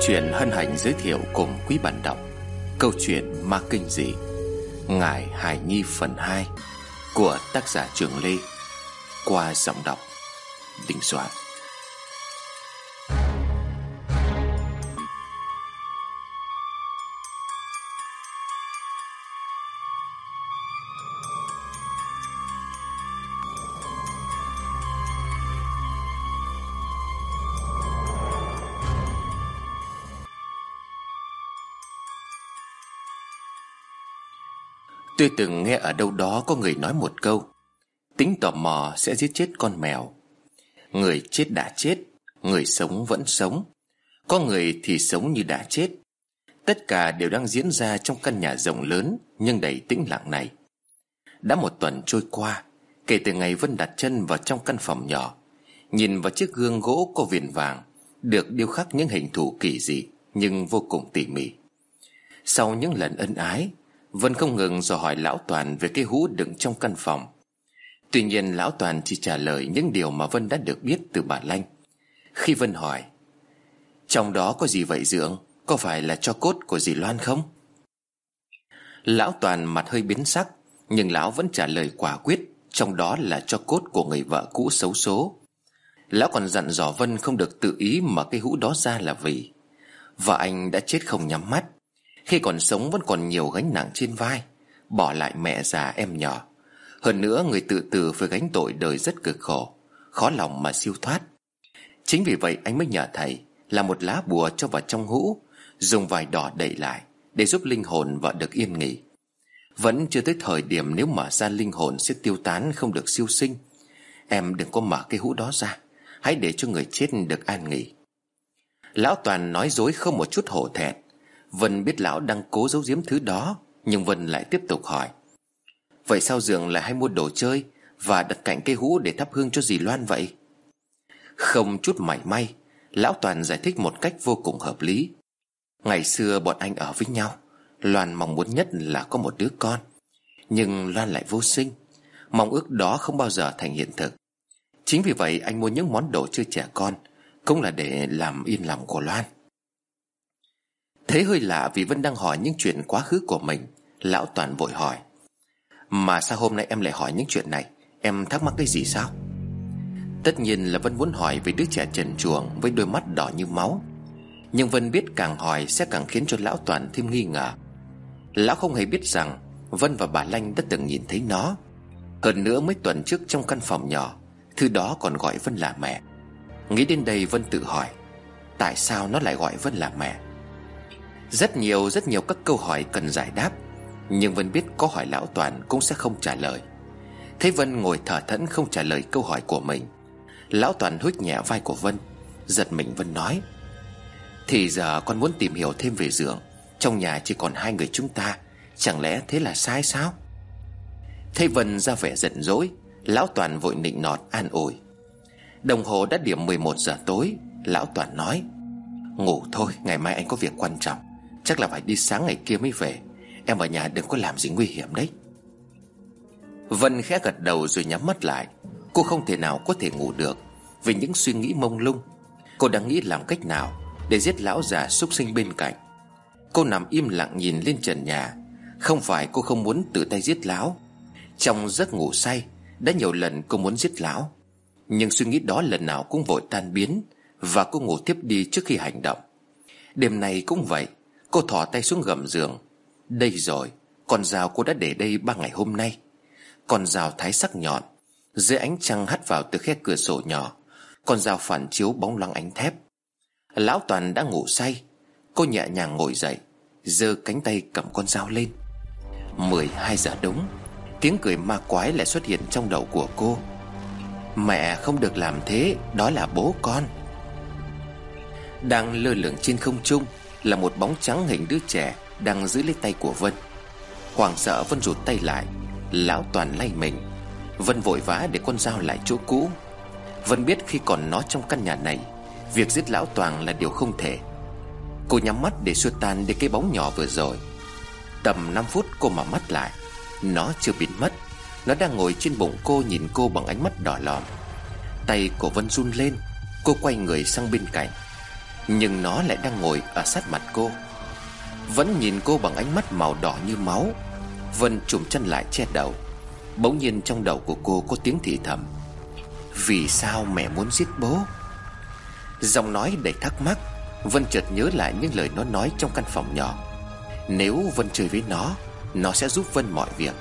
truyện hân hạnh giới thiệu cùng quý bạn đọc Câu chuyện Ma Kinh Dị, Ngài Hải Nhi phần 2 Của tác giả Trường Lê, Qua giọng đọc Đình Soạn. Tôi từng nghe ở đâu đó có người nói một câu, Tính tò mò sẽ giết chết con mèo. Người chết đã chết, Người sống vẫn sống. Có người thì sống như đã chết. Tất cả đều đang diễn ra trong căn nhà rộng lớn, Nhưng đầy tĩnh lặng này. Đã một tuần trôi qua, Kể từ ngày Vân đặt chân vào trong căn phòng nhỏ, Nhìn vào chiếc gương gỗ có viền vàng, Được điêu khắc những hình thù kỳ dị, Nhưng vô cùng tỉ mỉ. Sau những lần ân ái Vân không ngừng dò hỏi Lão Toàn về cái hũ đựng trong căn phòng. Tuy nhiên, Lão Toàn chỉ trả lời những điều mà Vân đã được biết từ bà Lanh. Khi Vân hỏi, Trong đó có gì vậy Dưỡng Có phải là cho cốt của dì Loan không? Lão Toàn mặt hơi biến sắc, Nhưng Lão vẫn trả lời quả quyết, Trong đó là cho cốt của người vợ cũ xấu số. Lão còn dặn dò Vân không được tự ý mở cái hũ đó ra là vì Vợ anh đã chết không nhắm mắt khi còn sống vẫn còn nhiều gánh nặng trên vai, Bỏ lại mẹ già em nhỏ. Hơn nữa, người tự tử phải gánh tội đời rất cực khổ, Khó lòng mà siêu thoát. Chính vì vậy anh mới nhờ thầy Là một lá bùa cho vào trong hũ, Dùng vải đỏ đậy lại Để giúp linh hồn vợ được yên nghỉ. Vẫn chưa tới thời điểm nếu mở ra linh hồn sẽ tiêu tán không được siêu sinh. Em đừng có mở cái hũ đó ra, Hãy để cho người chết được an nghỉ. Lão Toàn nói dối không một chút hổ thẹn. Vân biết lão đang cố giấu giếm thứ đó, Nhưng Vân lại tiếp tục hỏi. Vậy sao dường lại hay mua đồ chơi Và đặt cạnh cây hũ để thắp hương cho dì Loan vậy? Không chút mảy may, Lão Toàn giải thích một cách vô cùng hợp lý. Ngày xưa bọn anh ở với nhau, Loan mong muốn nhất là có một đứa con. Nhưng Loan lại vô sinh, Mong ước đó không bao giờ thành hiện thực. Chính vì vậy anh mua những món đồ chơi trẻ con, Cũng là để làm yên lòng của Loan. Thấy hơi lạ vì Vân đang hỏi những chuyện quá khứ của mình, Lão Toàn vội hỏi. Mà sao hôm nay em lại hỏi những chuyện này? Em thắc mắc cái gì sao? Tất nhiên là Vân muốn hỏi về đứa trẻ trần chuồng Với đôi mắt đỏ như máu. Nhưng Vân biết càng hỏi sẽ càng khiến cho Lão Toàn thêm nghi ngờ. Lão không hề biết rằng Vân và bà Lanh đã từng nhìn thấy nó. Hơn nữa mấy tuần trước trong căn phòng nhỏ Thư đó còn gọi Vân là mẹ. Nghĩ đến đây Vân tự hỏi, Tại sao nó lại gọi Vân là mẹ? Rất nhiều rất nhiều các câu hỏi cần giải đáp, Nhưng Vân biết có hỏi Lão Toàn cũng sẽ không trả lời. Thế Vân ngồi thở thẫn không trả lời câu hỏi của mình. Lão Toàn hút nhẹ vai của Vân, Giật mình Vân nói, Thì giờ con muốn tìm hiểu thêm về giường. Trong nhà chỉ còn hai người chúng ta, Chẳng lẽ thế là sai sao? Thế Vân ra vẻ giận dỗi, Lão Toàn vội nịnh nọt an ủi. Đồng hồ đã điểm 11 giờ tối, Lão Toàn nói, Ngủ thôi, ngày mai anh có việc quan trọng. Chắc là phải đi sáng ngày kia mới về. Em ở nhà đừng có làm gì nguy hiểm đấy. Vân khẽ gật đầu rồi nhắm mắt lại. Cô không thể nào có thể ngủ được Vì những suy nghĩ mông lung. Cô đang nghĩ làm cách nào Để giết lão già súc sinh bên cạnh. Cô nằm im lặng nhìn lên trần nhà. Không phải cô không muốn tự tay giết lão. Trong giấc ngủ say, Đã nhiều lần cô muốn giết lão. Nhưng suy nghĩ đó lần nào cũng vội tan biến Và cô ngủ tiếp đi trước khi hành động. Đêm nay cũng vậy. Cô thỏ tay xuống gầm giường. Đây rồi, Con dao cô đã để đây ba ngày hôm nay. Con dao thái sắc nhọn, Dưới ánh trăng hắt vào từ khe cửa sổ nhỏ. Con dao phản chiếu bóng loáng ánh thép. Lão Toàn đã ngủ say. Cô nhẹ nhàng ngồi dậy, giơ cánh tay cầm con dao lên. 12 giờ đúng, Tiếng cười ma quái lại xuất hiện trong đầu của cô. Mẹ không được làm thế, Đó là bố con. Đang lơ lửng trên không trung là một bóng trắng hình đứa trẻ Đang giữ lấy tay của Vân. Hoàng sợ, Vân rụt tay lại. Lão Toàn lay mình. Vân vội vã để con dao lại chỗ cũ. Vân biết khi còn nó trong căn nhà này, Việc giết lão Toàn là điều không thể. Cô nhắm mắt để xua tan đi cái bóng nhỏ vừa rồi. Tầm 5 phút cô mở mắt lại. Nó chưa biến mất. Nó đang ngồi trên bụng cô nhìn cô bằng ánh mắt đỏ lòm. Tay của Vân run lên. Cô quay người sang bên cạnh. Nhưng nó lại đang ngồi ở sát mặt cô. Vẫn nhìn cô bằng ánh mắt màu đỏ như máu. Vân trùm chân lại che đầu. Bỗng nhiên trong đầu của cô có tiếng thì thầm. Vì sao mẹ muốn giết bố? Giọng nói đầy thắc mắc. Vân chợt nhớ lại những lời nó nói trong căn phòng nhỏ. Nếu Vân chơi với nó Nó sẽ giúp Vân mọi việc.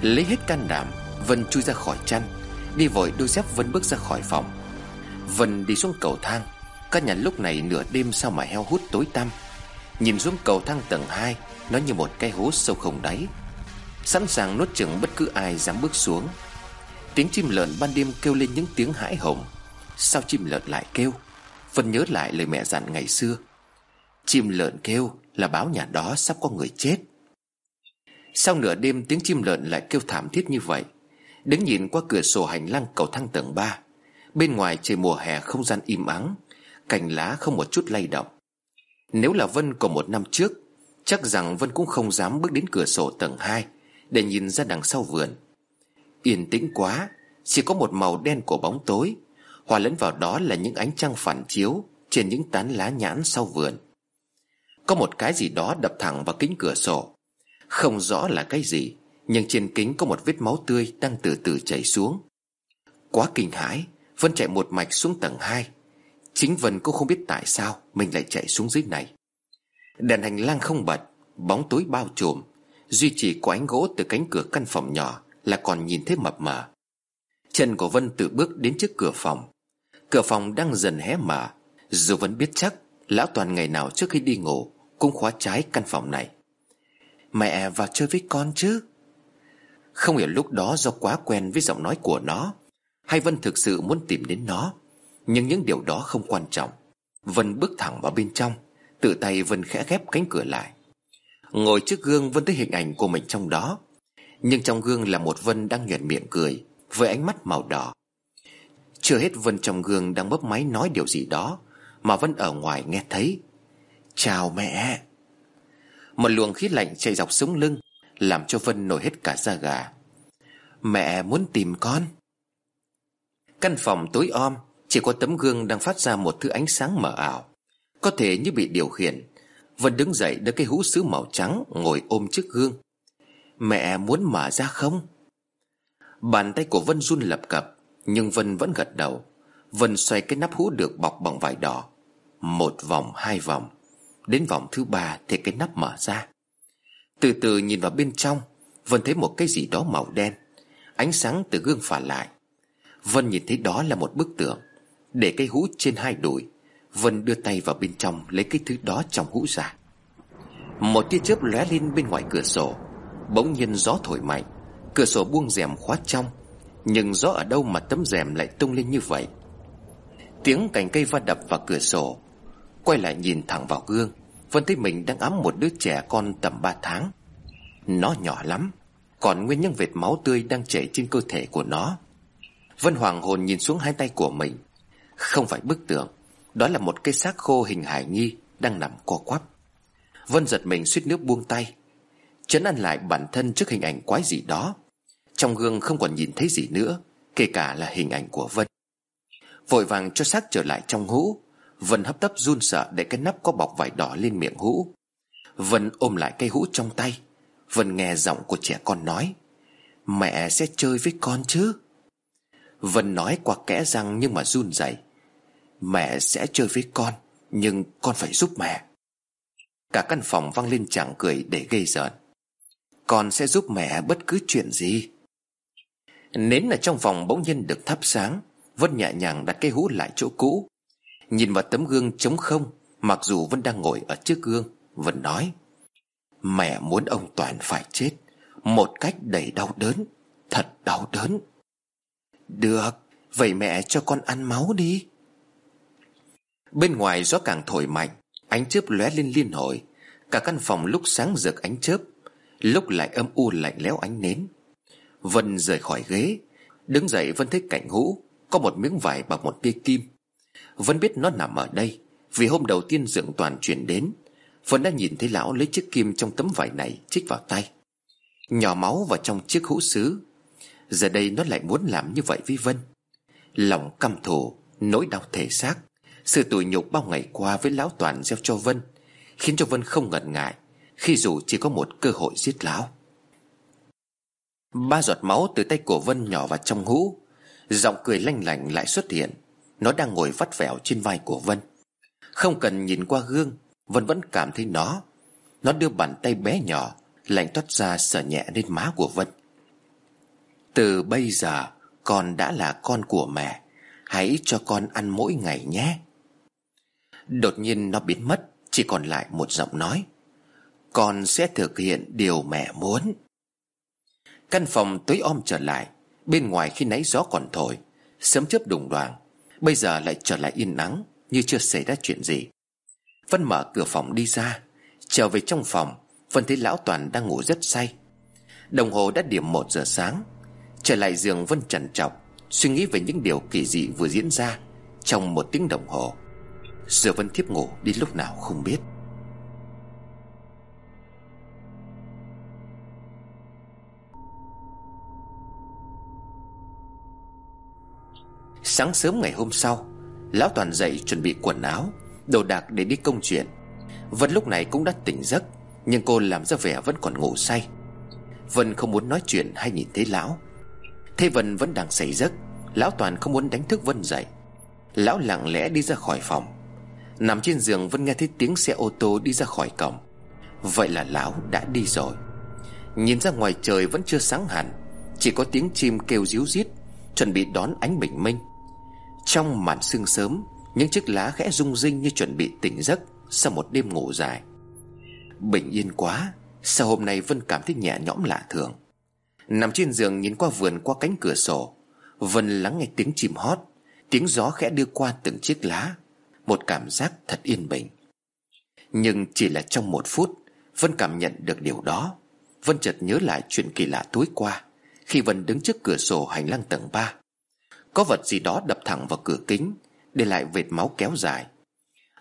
Lấy hết can đảm, Vân chui ra khỏi chăn, Đi vội đôi dép Vân bước ra khỏi phòng. Vân đi xuống cầu thang. Căn nhà lúc này nửa đêm sao mà heo hút tối tăm. Nhìn xuống cầu thang tầng 2 Nó như một cái hố sâu không đáy. Sẵn sàng nuốt chửng bất cứ ai dám bước xuống. Tiếng chim lợn ban đêm kêu lên những tiếng hãi hùng. Sao chim lợn lại kêu? Vân nhớ lại lời mẹ dặn ngày xưa. Chim lợn kêu là báo nhà đó sắp có người chết. Sau nửa đêm tiếng chim lợn lại kêu thảm thiết như vậy. Đứng nhìn qua cửa sổ hành lang cầu thang tầng 3 Bên ngoài trời mùa hè không gian im ắng. Cành lá không một chút lay động. Nếu là Vân của một năm trước, Chắc rằng Vân cũng không dám bước đến cửa sổ tầng 2 Để nhìn ra đằng sau vườn. Yên tĩnh quá, Chỉ có một màu đen của bóng tối, Hòa lẫn vào đó là những ánh trăng phản chiếu Trên những tán lá nhãn sau vườn. Có một cái gì đó đập thẳng vào kính cửa sổ. Không rõ là cái gì, Nhưng trên kính có một vết máu tươi Đang từ từ chảy xuống. Quá kinh hãi, Vân chạy một mạch xuống tầng 2 Chính Vân cũng không biết tại sao Mình lại chạy xuống dưới này. Đèn hành lang không bật, Bóng tối bao trùm. Duy chỉ có ánh gỗ từ cánh cửa căn phòng nhỏ Là còn nhìn thấy mập mờ. Chân của Vân tự bước đến trước cửa phòng. Cửa phòng đang dần hé mở. Dù vẫn biết chắc, Lão Toàn ngày nào trước khi đi ngủ Cũng khóa trái căn phòng này. Mẹ vào chơi với con chứ? Không hiểu lúc đó do quá quen với giọng nói của nó, Hay Vân thực sự muốn tìm đến nó. Nhưng những điều đó không quan trọng. Vân bước thẳng vào bên trong, Tự tay Vân khẽ ghép cánh cửa lại. Ngồi trước gương Vân thấy hình ảnh của mình trong đó. Nhưng trong gương là một Vân đang nhuận miệng cười, Với ánh mắt màu đỏ. Chưa hết Vân trong gương đang bấp máy nói điều gì đó, Mà Vân ở ngoài nghe thấy. Chào mẹ. Một luồng khí lạnh chạy dọc sống lưng, Làm cho Vân nổi hết cả da gà. Mẹ muốn tìm con. Căn phòng tối om chỉ có tấm gương đang phát ra một thứ ánh sáng mờ ảo. Có thể như bị điều khiển Vân đứng dậy đỡ cái hũ sứ màu trắng Ngồi ôm trước gương. Mẹ muốn mở ra không? Bàn tay của Vân run lập cập, nhưng Vân vẫn gật đầu. Vân xoay cái nắp hũ được bọc bằng vải đỏ. Một vòng, hai vòng. Đến vòng thứ ba thì cái nắp mở ra. Từ từ nhìn vào bên trong, Vân thấy một cái gì đó màu đen. Ánh sáng từ gương phản lại. Vân nhìn thấy đó là một bức tượng. Để cây hũ trên hai đùi Vân đưa tay vào bên trong, Lấy cái thứ đó trong hũ ra. Một tia chớp lóe lên bên ngoài cửa sổ. Bỗng nhiên gió thổi mạnh. Cửa sổ buông rèm khóa trong. Nhưng gió ở đâu mà tấm rèm lại tung lên như vậy? Tiếng cành cây va đập vào cửa sổ. Quay lại nhìn thẳng vào gương. Vân thấy mình đang ấm một đứa trẻ con tầm 3 tháng. Nó nhỏ lắm. Còn nguyên những vệt máu tươi đang chảy trên cơ thể của nó. Vân hoàng hồn nhìn xuống hai tay của mình. Không phải bức tượng, Đó là một cây xác khô hình hải nhi Đang nằm co quắp. Vân giật mình suýt nước buông tay, Chấn ăn lại bản thân trước hình ảnh quái gì đó. Trong gương không còn nhìn thấy gì nữa, Kể cả là hình ảnh của Vân. Vội vàng cho xác trở lại trong hũ, Vân hấp tấp run sợ để cái nắp có bọc vải đỏ lên miệng hũ. Vân ôm lại cây hũ trong tay, Vân nghe giọng của trẻ con nói, Mẹ sẽ chơi với con chứ. Vân nói qua kẽ răng nhưng mà run rẩy. Mẹ sẽ chơi với con, Nhưng con phải giúp mẹ. Cả căn phòng vang lên chẳng cười để gây giận Con sẽ giúp mẹ bất cứ chuyện gì. Nến ở trong phòng bỗng nhiên được thắp sáng. Vân nhẹ nhàng đặt cái hũ lại chỗ cũ. Nhìn vào tấm gương trống không, Mặc dù Vân đang ngồi ở trước gương, Vân nói, Mẹ muốn ông Toàn phải chết. Một cách đầy đau đớn, Thật đau đớn. Được, Vậy mẹ cho con ăn máu đi. Bên ngoài gió càng thổi mạnh, Ánh chớp lóe lên liên hồi. Cả căn phòng lúc sáng rực ánh chớp, Lúc lại âm u lạnh lẽo ánh nến. Vân rời khỏi ghế, Đứng dậy Vân thấy cạnh hũ, Có một miếng vải bằng một tia kim. Vân biết nó nằm ở đây, Vì hôm đầu tiên dưỡng toàn chuyển đến. Vân đã nhìn thấy lão lấy chiếc kim trong tấm vải này Chích vào tay. Nhỏ máu vào trong chiếc hũ sứ Giờ đây nó lại muốn làm như vậy với Vân. Lòng căm thù, Nỗi đau thể xác. Sự tủi nhục bao ngày qua với lão Toàn gieo cho Vân, Khiến cho Vân không ngần ngại, Khi dù chỉ có một cơ hội giết lão. Ba giọt máu từ tay của Vân nhỏ vào trong hũ, Giọng cười lanh lảnh lại xuất hiện, Nó đang ngồi vắt vẻo trên vai của Vân. Không cần nhìn qua gương, Vân vẫn cảm thấy nó. Nó đưa bàn tay bé nhỏ, Lạnh toát ra sờ nhẹ lên má của Vân. Từ bây giờ, Con đã là con của mẹ, Hãy cho con ăn mỗi ngày nhé. Đột nhiên nó biến mất, Chỉ còn lại một giọng nói. Con sẽ thực hiện điều mẹ muốn. Căn phòng tối om trở lại, Bên ngoài khi nãy gió còn thổi sớm chớp đùng đoàn Bây giờ lại trở lại yên nắng, Như chưa xảy ra chuyện gì. Vân mở cửa phòng đi ra, Trở về trong phòng, Vân thấy lão Toàn đang ngủ rất say. Đồng hồ đã điểm một giờ sáng, Trở lại giường Vân trần trọc, Suy nghĩ về những điều kỳ dị vừa diễn ra Trong một tiếng đồng hồ. Giờ Vân thiếp ngủ đi lúc nào không biết. Sáng sớm ngày hôm sau, Lão Toàn dậy chuẩn bị quần áo, Đồ đạc để đi công chuyện. Vân lúc này cũng đã tỉnh giấc, Nhưng cô làm ra vẻ vẫn còn ngủ say. Vân không muốn nói chuyện hay nhìn thấy lão. Thế Vân vẫn đang say giấc, Lão Toàn không muốn đánh thức Vân dậy. Lão lặng lẽ đi ra khỏi phòng. Nằm trên giường Vân nghe thấy tiếng xe ô tô đi ra khỏi cổng. Vậy là lão đã đi rồi. Nhìn ra ngoài trời vẫn chưa sáng hẳn, Chỉ có tiếng chim kêu ríu rít, Chuẩn bị đón ánh bình minh. Trong màn sương sớm, Những chiếc lá khẽ rung rinh như chuẩn bị tỉnh giấc Sau một đêm ngủ dài. Bình yên quá, Sao hôm nay Vân cảm thấy nhẹ nhõm lạ thường? Nằm trên giường nhìn qua vườn qua cánh cửa sổ Vân lắng nghe tiếng chim hót, Tiếng gió khẽ đưa qua từng chiếc lá. Một cảm giác thật yên bình. Nhưng chỉ là trong một phút, Vân cảm nhận được điều đó. Vân chợt nhớ lại chuyện kỳ lạ tối qua, Khi Vân đứng trước cửa sổ hành lang tầng 3 Có vật gì đó đập thẳng vào cửa kính, Để lại vệt máu kéo dài.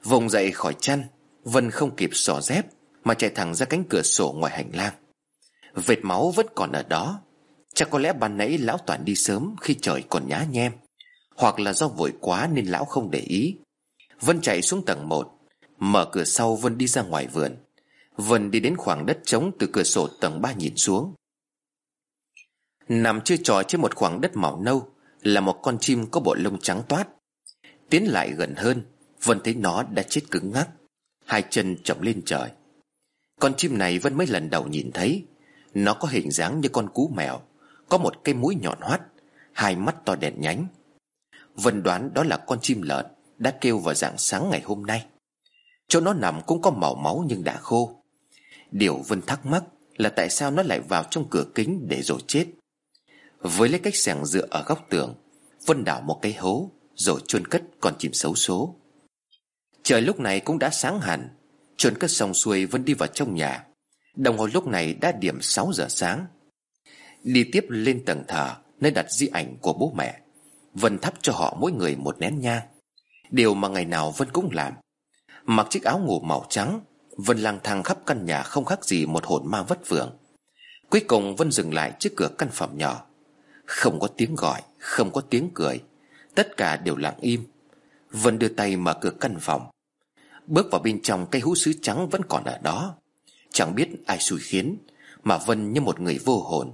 Vùng dậy khỏi chăn, Vân không kịp xỏ dép, Mà chạy thẳng ra cánh cửa sổ ngoài hành lang. Vệt máu vẫn còn ở đó. Chắc có lẽ ban nãy lão Toàn đi sớm Khi trời còn nhá nhem, Hoặc là do vội quá nên lão không để ý. Vân chạy xuống tầng 1 Mở cửa sau Vân đi ra ngoài vườn. Vân đi đến khoảng đất trống Từ cửa sổ tầng 3 nhìn xuống. Nằm chơi trò trên một khoảng đất màu nâu, Là một con chim có bộ lông trắng toát. Tiến lại gần hơn, Vân thấy nó đã chết cứng ngắc, Hai chân chồng lên trời. Con chim này Vân mới lần đầu nhìn thấy. Nó có hình dáng như con cú mèo, Có một cái mũi nhọn hoắt, Hai mắt to đèn nhánh. Vân đoán đó là con chim lợn. Đã kêu vào dạng sáng ngày hôm nay. Chỗ nó nằm cũng có màu máu nhưng đã khô. Điều Vân thắc mắc Là tại sao nó lại vào trong cửa kính để rồi chết. Với lấy cách sẻng dựa ở góc tường, Vân đảo một cái hố, Rồi chôn cất còn chìm xấu số. Trời lúc này cũng đã sáng hẳn. Chôn cất xong xuôi Vân đi vào trong nhà. Đồng hồ lúc này đã điểm 6 giờ sáng. Đi tiếp lên tầng thờ, Nơi đặt di ảnh của bố mẹ. Vân thắp cho họ mỗi người một nén nhang. Điều mà ngày nào Vân cũng làm. Mặc chiếc áo ngủ màu trắng, Vân lang thang khắp căn nhà không khác gì một hồn ma vất vưởng. Cuối cùng Vân dừng lại trước cửa căn phòng nhỏ. Không có tiếng gọi, Không có tiếng cười. Tất cả đều lặng im. Vân đưa tay mở cửa căn phòng. Bước vào bên trong, cây hũ sứ trắng vẫn còn ở đó. Chẳng biết ai xui khiến, Mà Vân như một người vô hồn.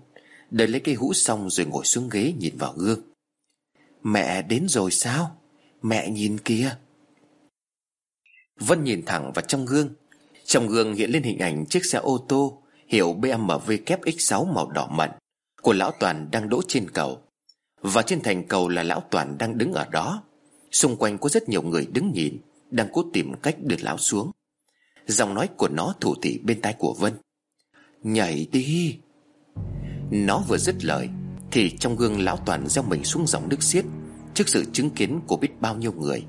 Đợi lấy cây hũ xong rồi ngồi xuống ghế nhìn vào gương. Mẹ đến rồi sao? Mẹ nhìn kia Vân nhìn thẳng vào trong gương. Trong gương hiện lên hình ảnh chiếc xe ô tô Hiệu BMW kép X6 màu đỏ mận Của lão Toàn đang đỗ trên cầu. Và trên thành cầu là lão Toàn đang đứng ở đó. Xung quanh có rất nhiều người đứng nhìn, Đang cố tìm cách đưa lão xuống. Giọng nói của nó thủ thị bên tai của Vân. Nhảy đi. Nó vừa dứt lời Thì trong gương lão Toàn gieo mình xuống dòng nước xiết. Trước sự chứng kiến của biết bao nhiêu người.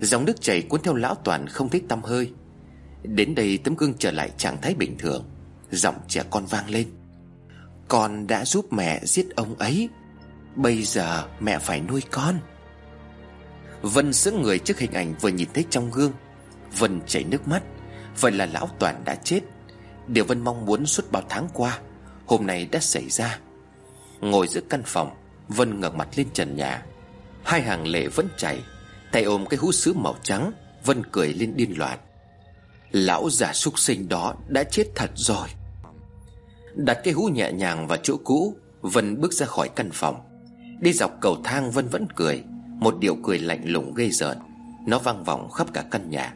Dòng nước chảy cuốn theo lão Toàn không thấy tăm hơi. Đến đây tấm gương trở lại trạng thái bình thường, Giọng trẻ con vang lên. Con đã giúp mẹ giết ông ấy, Bây giờ mẹ phải nuôi con. Vân sững người trước hình ảnh vừa nhìn thấy trong gương. Vân chảy nước mắt, Vậy là lão Toàn đã chết. Điều Vân mong muốn suốt bao tháng qua, Hôm nay đã xảy ra. Ngồi giữa căn phòng, Vân ngẩng mặt lên trần nhà. Hai hàng lệ vẫn chảy Tay ôm cái hũ sứ màu trắng, Vân cười lên điên loạn. Lão già súc sinh đó đã chết thật rồi. Đặt cái hũ nhẹ nhàng vào chỗ cũ, Vân bước ra khỏi căn phòng. Đi dọc cầu thang Vân vẫn cười, Một điệu cười lạnh lùng gây rợn. Nó vang vọng khắp cả căn nhà.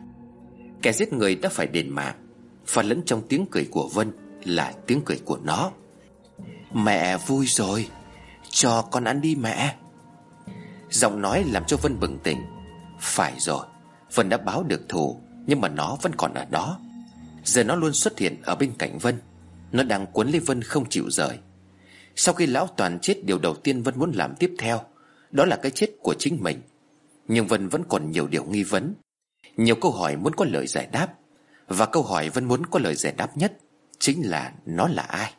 Kẻ giết người đã phải đền mạng. Và lẫn trong tiếng cười của Vân Là tiếng cười của nó. Mẹ vui rồi, Cho con ăn đi mẹ. Giọng nói làm cho Vân bừng tỉnh. Phải rồi, Vân đã báo được thù, Nhưng mà nó vẫn còn ở đó. Giờ nó luôn xuất hiện ở bên cạnh Vân. Nó đang cuốn lấy Vân không chịu rời. Sau khi lão toàn chết, Điều đầu tiên Vân muốn làm tiếp theo, Đó là cái chết của chính mình. Nhưng Vân vẫn còn nhiều điều nghi vấn, Nhiều câu hỏi muốn có lời giải đáp. Và câu hỏi Vân muốn có lời giải đáp nhất Chính là nó là ai?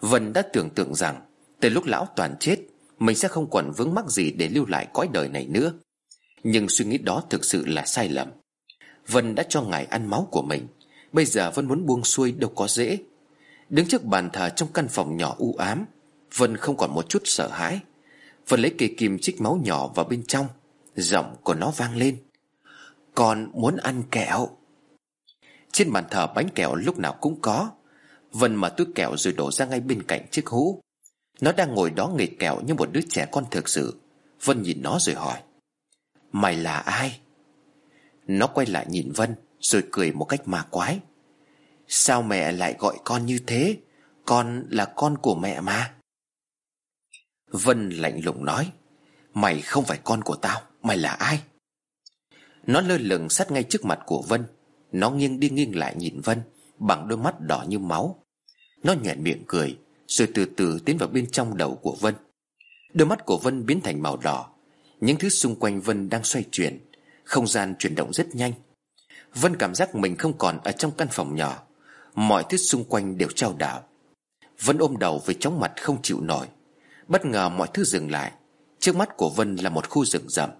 Vân đã tưởng tượng rằng, Từ lúc lão toàn chết mình sẽ không còn vướng mắc gì để lưu lại cõi đời này nữa. Nhưng suy nghĩ đó thực sự là sai lầm. Vân đã cho ngài ăn máu của mình. Bây giờ Vân muốn buông xuôi đâu có dễ. Đứng trước bàn thờ trong căn phòng nhỏ u ám, Vân không còn một chút sợ hãi. Vân lấy cây kim chích máu nhỏ vào bên trong. Giọng của nó vang lên. Con muốn ăn kẹo. Trên bàn thờ bánh kẹo lúc nào cũng có. Vân mở túi kẹo rồi đổ ra ngay bên cạnh chiếc hũ. Nó đang ngồi đó nghịch kẹo như một đứa trẻ con thực sự. Vân nhìn nó rồi hỏi. Mày là ai? Nó quay lại nhìn Vân, Rồi cười một cách ma quái. Sao mẹ lại gọi con như thế? Con là con của mẹ mà. Vân lạnh lùng nói. Mày không phải con của tao, Mày là ai? Nó lơ lửng sát ngay trước mặt của Vân. Nó nghiêng đi nghiêng lại nhìn Vân, Bằng đôi mắt đỏ như máu. Nó nhẹn miệng cười. Rồi từ từ tiến vào bên trong đầu của Vân. Đôi mắt của Vân biến thành màu đỏ. Những thứ xung quanh Vân đang xoay chuyển. Không gian chuyển động rất nhanh. Vân cảm giác mình không còn ở trong căn phòng nhỏ. Mọi thứ xung quanh đều trao đảo. Vân ôm đầu với chóng mặt không chịu nổi. Bất ngờ mọi thứ dừng lại. Trước mắt của Vân là một khu rừng rậm.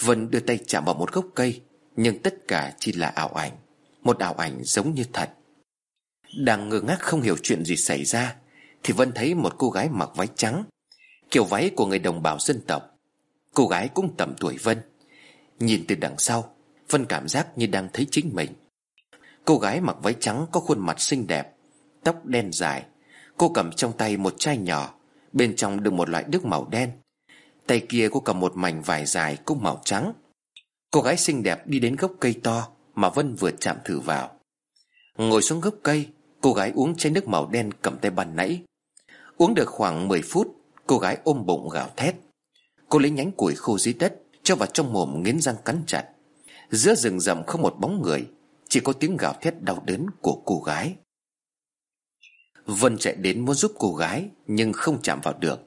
Vân đưa tay chạm vào một gốc cây, Nhưng tất cả chỉ là ảo ảnh. Một ảo ảnh giống như thật. Đang ngơ ngác không hiểu chuyện gì xảy ra. Thì Vân thấy một cô gái mặc váy trắng, Kiểu váy của người đồng bào dân tộc. Cô gái cũng tầm tuổi Vân. Nhìn từ đằng sau, Vân cảm giác như đang thấy chính mình. Cô gái mặc váy trắng có khuôn mặt xinh đẹp, Tóc đen dài. Cô cầm trong tay một chai nhỏ, Bên trong đựng một loại nước màu đen. Tay kia cô cầm một mảnh vải dài cũng màu trắng. Cô gái xinh đẹp đi đến gốc cây to Mà Vân vừa chạm thử vào. Ngồi xuống gốc cây, Cô gái uống chai nước màu đen cầm tay ban nãy. Uống được khoảng 10 phút, Cô gái ôm bụng gào thét. Cô lấy nhánh củi khô dưới đất, Cho vào trong mồm nghiến răng cắn chặt. Giữa rừng rậm không một bóng người, Chỉ có tiếng gào thét đau đớn của cô gái. Vân chạy đến muốn giúp cô gái, Nhưng không chạm vào được.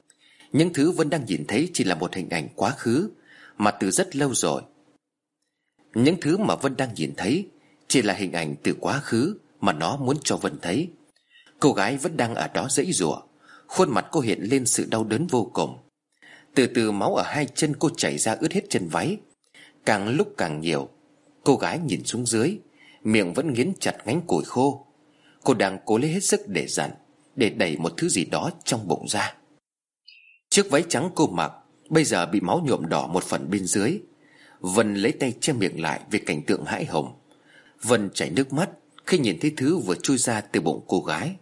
Những thứ Vân đang nhìn thấy chỉ là một hình ảnh quá khứ, Mà từ rất lâu rồi. Những thứ mà Vân đang nhìn thấy Chỉ là hình ảnh từ quá khứ Mà nó muốn cho Vân thấy. Cô gái vẫn đang ở đó dãy rủa. Khuôn mặt cô hiện lên sự đau đớn vô cùng. Từ từ máu ở hai chân cô chảy ra ướt hết chân váy. Càng lúc càng nhiều, Cô gái nhìn xuống dưới, Miệng vẫn nghiến chặt ngánh củi khô. Cô đang cố lấy hết sức để dặn, Để đẩy một thứ gì đó trong bụng ra. Chiếc váy trắng cô mặc Bây giờ bị máu nhuộm đỏ một phần bên dưới. Vân lấy tay che miệng lại Về cảnh tượng hãi hùng. Vân chảy nước mắt Khi nhìn thấy thứ vừa chui ra từ bụng cô gái.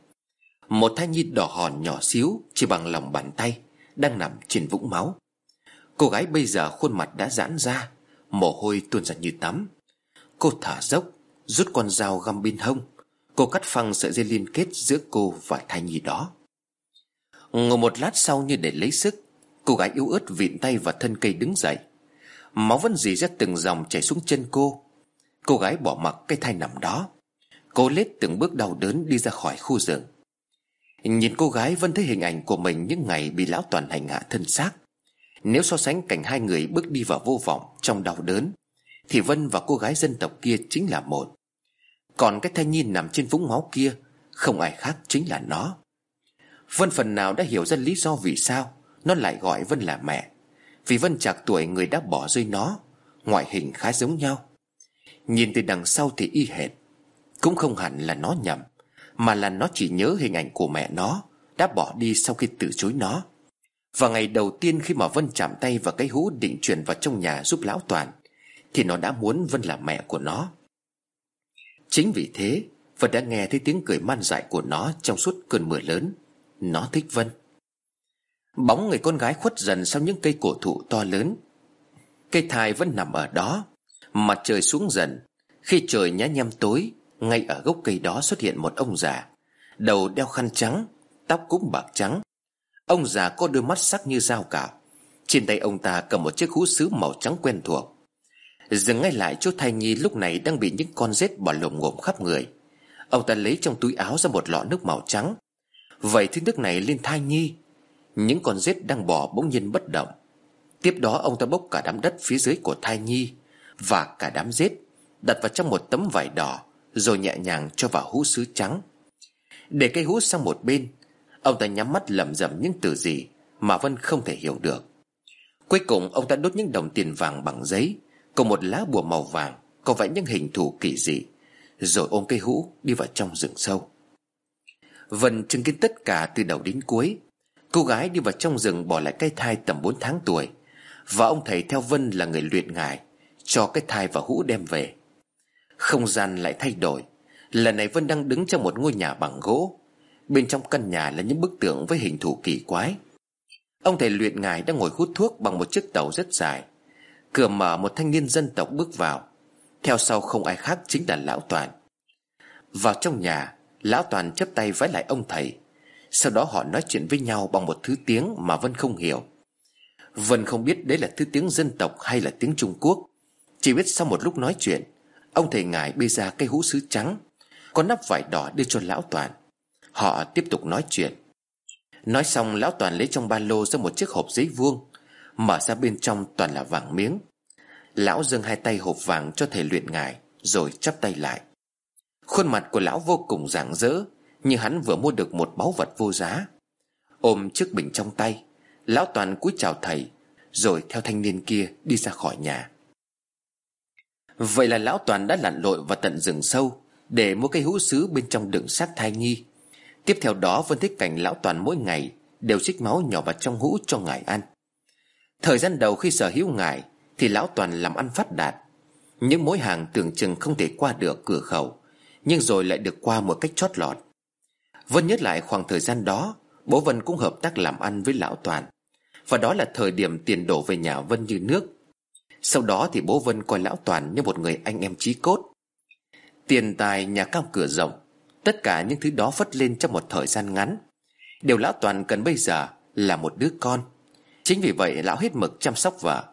Một thai nhi đỏ hòn nhỏ xíu, Chỉ bằng lòng bàn tay, Đang nằm trên vũng máu. Cô gái bây giờ khuôn mặt đã giãn ra, Mồ hôi tuôn ra như tắm. Cô thở dốc, Rút con dao găm bên hông. Cô cắt phăng sợi dây liên kết giữa cô và thai nhi đó. Ngồi một lát sau như để lấy sức, Cô gái yếu ớt vịn tay vào thân cây đứng dậy. Máu vẫn dì ra từng dòng chảy xuống chân cô. Cô gái bỏ mặc cái thai nằm đó. Cô lết từng bước đau đớn đi ra khỏi khu rừng. Nhìn cô gái vẫn thấy hình ảnh của mình những ngày bị lão toàn hành hạ thân xác. Nếu so sánh cảnh hai người bước đi vào vô vọng trong đau đớn, Thì Vân và cô gái dân tộc kia chính là một. Còn cái thai nhi nằm trên vũng máu kia, Không ai khác chính là nó. Vân phần nào đã hiểu ra lý do vì sao Nó lại gọi Vân là mẹ. Vì Vân chạc tuổi người đã bỏ rơi nó, Ngoại hình khá giống nhau. Nhìn từ đằng sau thì y hệt, Cũng không hẳn là nó nhầm. Mà là nó chỉ nhớ hình ảnh của mẹ nó, Đã bỏ đi sau khi từ chối nó. Và ngày đầu tiên khi mà Vân chạm tay vào cái hũ định chuyển vào trong nhà giúp lão Toàn, Thì nó đã muốn Vân là mẹ của nó. Chính vì thế, Vân đã nghe thấy tiếng cười man dại của nó trong suốt cơn mưa lớn. Nó thích Vân. Bóng người con gái khuất dần sau những cây cổ thụ to lớn. Cây thai vẫn nằm ở đó Mặt trời xuống dần. Khi trời nhá nhem tối ngay ở gốc cây đó xuất hiện một ông già. Đầu đeo khăn trắng, Tóc cũng bạc trắng. Ông già có đôi mắt sắc như dao cạo. Trên tay ông ta cầm một chiếc hũ sứ màu trắng quen thuộc. Dừng ngay lại chỗ thai nhi lúc này đang bị những con rết bỏ lồm ngộm khắp người. Ông ta lấy trong túi áo ra một lọ nước màu trắng. Vậy thứ nước này lên thai nhi. Những con rết đang bò bỗng nhiên bất động. Tiếp đó ông ta bốc cả đám đất phía dưới của thai nhi Và cả đám rết Đặt vào trong một tấm vải đỏ. Rồi nhẹ nhàng cho vào hũ sứ trắng. Để cây hũ sang một bên, Ông ta nhắm mắt lẩm rẩm những từ gì Mà Vân không thể hiểu được. Cuối cùng, ông ta đốt những đồng tiền vàng bằng giấy, Cùng một lá bùa màu vàng, Có vẽ những hình thù kỳ dị, Rồi ôm cây hũ đi vào trong rừng sâu. Vân chứng kiến tất cả từ đầu đến cuối. Cô gái đi vào trong rừng bỏ lại cái thai tầm 4 tháng tuổi, Và ông thầy theo Vân là người luyện ngài Cho cái thai và hũ đem về. Không gian lại thay đổi. Lần này Vân đang đứng trong một ngôi nhà bằng gỗ. Bên trong căn nhà là những bức tượng với hình thù kỳ quái. Ông thầy luyện ngài đang ngồi hút thuốc bằng một chiếc tàu rất dài. Cửa mở một thanh niên dân tộc bước vào. Theo sau không ai khác chính là Lão Toàn. Vào trong nhà, Lão Toàn chấp tay vái lại ông thầy. Sau đó họ nói chuyện với nhau bằng một thứ tiếng mà Vân không hiểu. Vân không biết đấy là thứ tiếng dân tộc hay là tiếng Trung Quốc. Chỉ biết sau một lúc nói chuyện Ông thầy ngài bê ra cây hũ sứ trắng, Có nắp vải đỏ đưa cho Lão Toàn. Họ tiếp tục nói chuyện. Nói xong, lão Toàn lấy trong ba lô ra một chiếc hộp giấy vuông, Mở ra bên trong toàn là vàng miếng. Lão dâng hai tay hộp vàng cho thầy luyện ngài, Rồi chắp tay lại. Khuôn mặt của lão vô cùng rạng rỡ, Như hắn vừa mua được một báu vật vô giá. Ôm chiếc bình trong tay, Lão Toàn cúi chào thầy, Rồi theo thanh niên kia đi ra khỏi nhà. Vậy là lão Toàn đã lặn lội vào tận rừng sâu, Để mua cây hũ sứ bên trong đựng xác thai nhi Tiếp theo đó Vân thích cảnh lão Toàn mỗi ngày Đều xích máu nhỏ vào trong hũ cho ngài ăn. Thời gian đầu khi sở hữu ngài, Thì lão Toàn làm ăn phát đạt. Những mối hàng tưởng chừng không thể qua được cửa khẩu, Nhưng rồi lại được qua một cách chót lọt. Vân nhớ lại khoảng thời gian đó, Bố Vân cũng hợp tác làm ăn với lão Toàn. Và đó là thời điểm tiền đổ về nhà Vân như nước. Sau đó thì bố Vân coi lão Toàn như một người anh em chí cốt. Tiền tài nhà cao cửa rộng, Tất cả những thứ đó phất lên trong một thời gian ngắn. Điều lão Toàn cần bây giờ là một đứa con. Chính vì vậy lão hết mực chăm sóc vợ.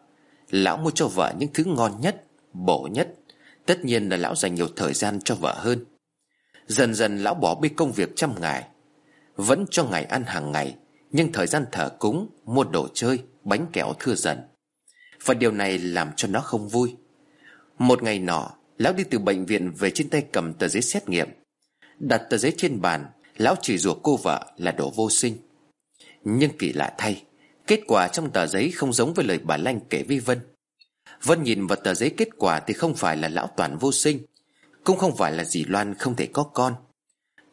Lão mua cho vợ những thứ ngon nhất, Bổ nhất. Tất nhiên là lão dành nhiều thời gian cho vợ hơn. Dần dần lão bỏ bê công việc trăm ngày Vẫn cho ngày ăn hàng ngày, Nhưng thời gian thờ cúng, Mua đồ chơi, Bánh kẹo thưa dần. Và điều này làm cho nó không vui. Một ngày nọ, Lão đi từ bệnh viện về trên tay cầm tờ giấy xét nghiệm. Đặt tờ giấy trên bàn, Lão chỉ rủa cô vợ là đồ vô sinh. Nhưng kỳ lạ thay, Kết quả trong tờ giấy không giống với lời bà Lanh kể với Vân. Vân nhìn vào tờ giấy kết quả thì không phải là lão toàn vô sinh, Cũng không phải là dì Loan không thể có con.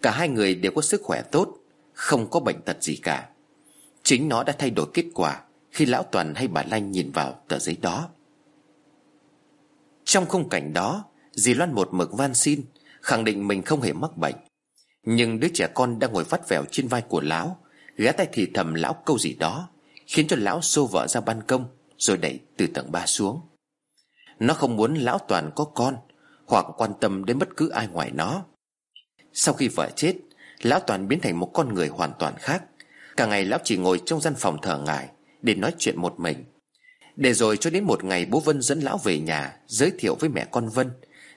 Cả hai người đều có sức khỏe tốt, Không có bệnh tật gì cả. Chính nó đã thay đổi kết quả. Khi lão toàn hay bà Lanh nhìn vào tờ giấy đó. Trong khung cảnh đó, Dì Loan một mực van xin, Khẳng định mình không hề mắc bệnh. Nhưng đứa trẻ con đang ngồi vắt vẻo trên vai của lão, Ghé tay thì thầm lão câu gì đó, Khiến cho lão xô vợ ra ban công, Rồi đẩy từ tầng ba xuống. Nó không muốn lão toàn có con, Hoặc quan tâm đến bất cứ ai ngoài nó. Sau khi vợ chết, Lão toàn biến thành một con người hoàn toàn khác. Cả ngày lão chỉ ngồi trong gian phòng thờ ngài để nói chuyện một mình. Để rồi cho đến một ngày bố Vân dẫn lão về nhà, Giới thiệu với mẹ con Vân,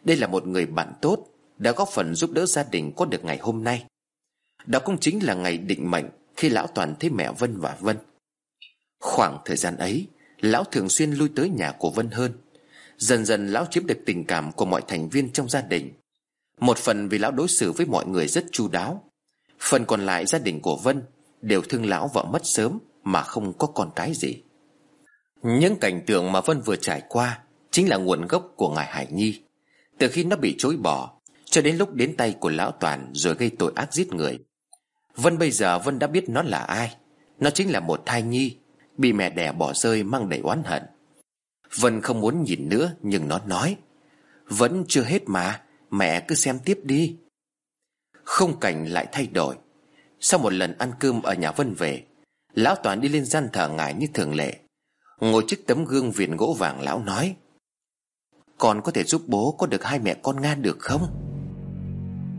Đây là một người bạn tốt, Đã góp phần giúp đỡ gia đình có được ngày hôm nay. Đó cũng chính là ngày định mệnh Khi lão toàn thấy mẹ Vân và Vân. Khoảng thời gian ấy, Lão thường xuyên lui tới nhà của Vân hơn. Dần dần lão chiếm được tình cảm của mọi thành viên trong gia đình. Một phần vì lão đối xử với mọi người rất chu đáo. Phần còn lại gia đình của Vân Đều thương lão vợ mất sớm. Mà không có con cái gì. Những cảnh tượng mà Vân vừa trải qua Chính là nguồn gốc của ngài Hải Nhi. Từ khi nó bị chối bỏ, Cho đến lúc đến tay của lão Toàn Rồi gây tội ác giết người, Vân bây giờ Vân đã biết nó là ai. Nó chính là một thai nhi, Bị mẹ đẻ bỏ rơi mang đầy oán hận. Vân không muốn nhìn nữa, Nhưng nó nói, Vẫn chưa hết mà, Mẹ cứ xem tiếp đi. Không cảnh lại thay đổi. Sau một lần ăn cơm ở nhà Vân về Lão Toàn đi lên gian thờ ngài như thường lệ. Ngồi trước tấm gương viền gỗ vàng, lão nói, Con có thể giúp bố có được hai mẹ con Nga được không?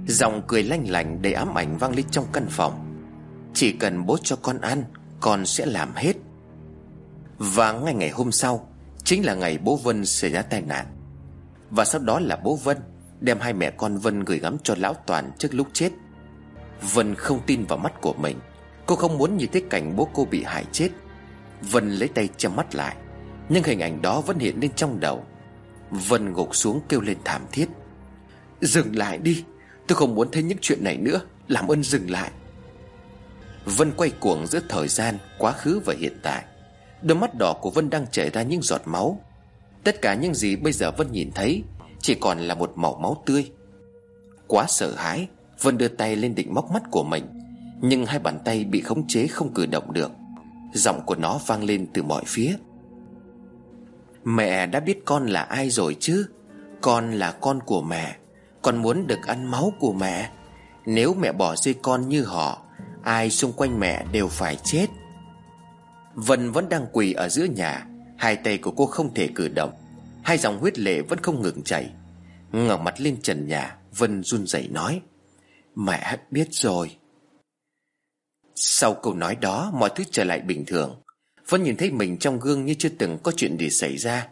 Giọng cười lanh lành đầy ám ảnh vang lên trong căn phòng. Chỉ cần bố cho con ăn, Con sẽ làm hết. Và ngay ngày hôm sau, Chính là ngày bố Vân xảy ra tai nạn. Và sau đó là bố Vân Đem hai mẹ con Vân gửi gắm cho lão Toàn trước lúc chết. Vân không tin vào mắt của mình. Cô không muốn nhìn thấy cảnh bố cô bị hại chết. Vân lấy tay che mắt lại, Nhưng hình ảnh đó vẫn hiện lên trong đầu. Vân gục xuống kêu lên thảm thiết. Dừng lại đi, Tôi không muốn thấy những chuyện này nữa, Làm ơn dừng lại. Vân quay cuồng giữa thời gian, Quá khứ và hiện tại. Đôi mắt đỏ của Vân đang chảy ra những giọt máu. Tất cả những gì bây giờ Vân nhìn thấy Chỉ còn là một màu máu tươi. Quá sợ hãi, Vân đưa tay lên định móc mắt của mình. Nhưng hai bàn tay bị khống chế không cử động được. Giọng của nó vang lên từ mọi phía. Mẹ đã biết con là ai rồi chứ? Con là con của mẹ. Con muốn được ăn máu của mẹ. Nếu mẹ bỏ rơi con như họ, Ai xung quanh mẹ đều phải chết. Vân vẫn đang quỳ ở giữa nhà. Hai tay của cô không thể cử động. Hai dòng huyết lệ vẫn không ngừng chảy. Ngẩng mặt lên trần nhà, Vân run rẩy nói, Mẹ biết rồi. Sau câu nói đó, Mọi thứ trở lại bình thường. Vân nhìn thấy mình trong gương như chưa từng có chuyện gì xảy ra.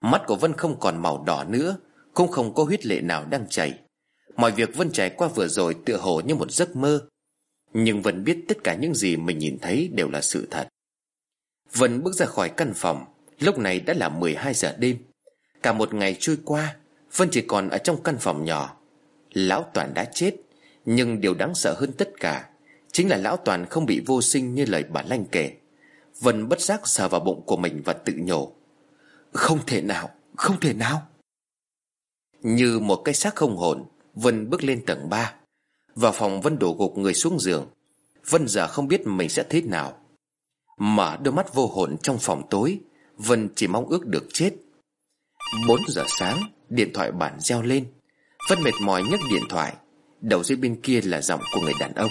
Mắt của Vân không còn màu đỏ nữa, Cũng không có huyết lệ nào đang chảy. Mọi việc Vân trải qua vừa rồi tựa hồ như một giấc mơ. Nhưng Vân biết tất cả những gì mình nhìn thấy đều là sự thật. Vân bước ra khỏi căn phòng. Lúc này đã là 12 giờ đêm. Cả một ngày trôi qua, Vân chỉ còn ở trong căn phòng nhỏ. Lão Toàn đã chết, Nhưng điều đáng sợ hơn tất cả Chính là Lão Toàn không bị vô sinh như lời bà Lanh kể. Vân bất giác sờ vào bụng của mình và tự nhủ, Không thể nào, Không thể nào. Như một cái xác không hồn, Vân bước lên tầng 3 Vào phòng Vân đổ gục người xuống giường. Vân giờ không biết mình sẽ thế nào. Mở đôi mắt vô hồn trong phòng tối, Vân chỉ mong ước được chết. 4 giờ sáng, Điện thoại bản reo lên. Vân mệt mỏi nhấc điện thoại. Đầu dây bên kia là giọng của người đàn ông.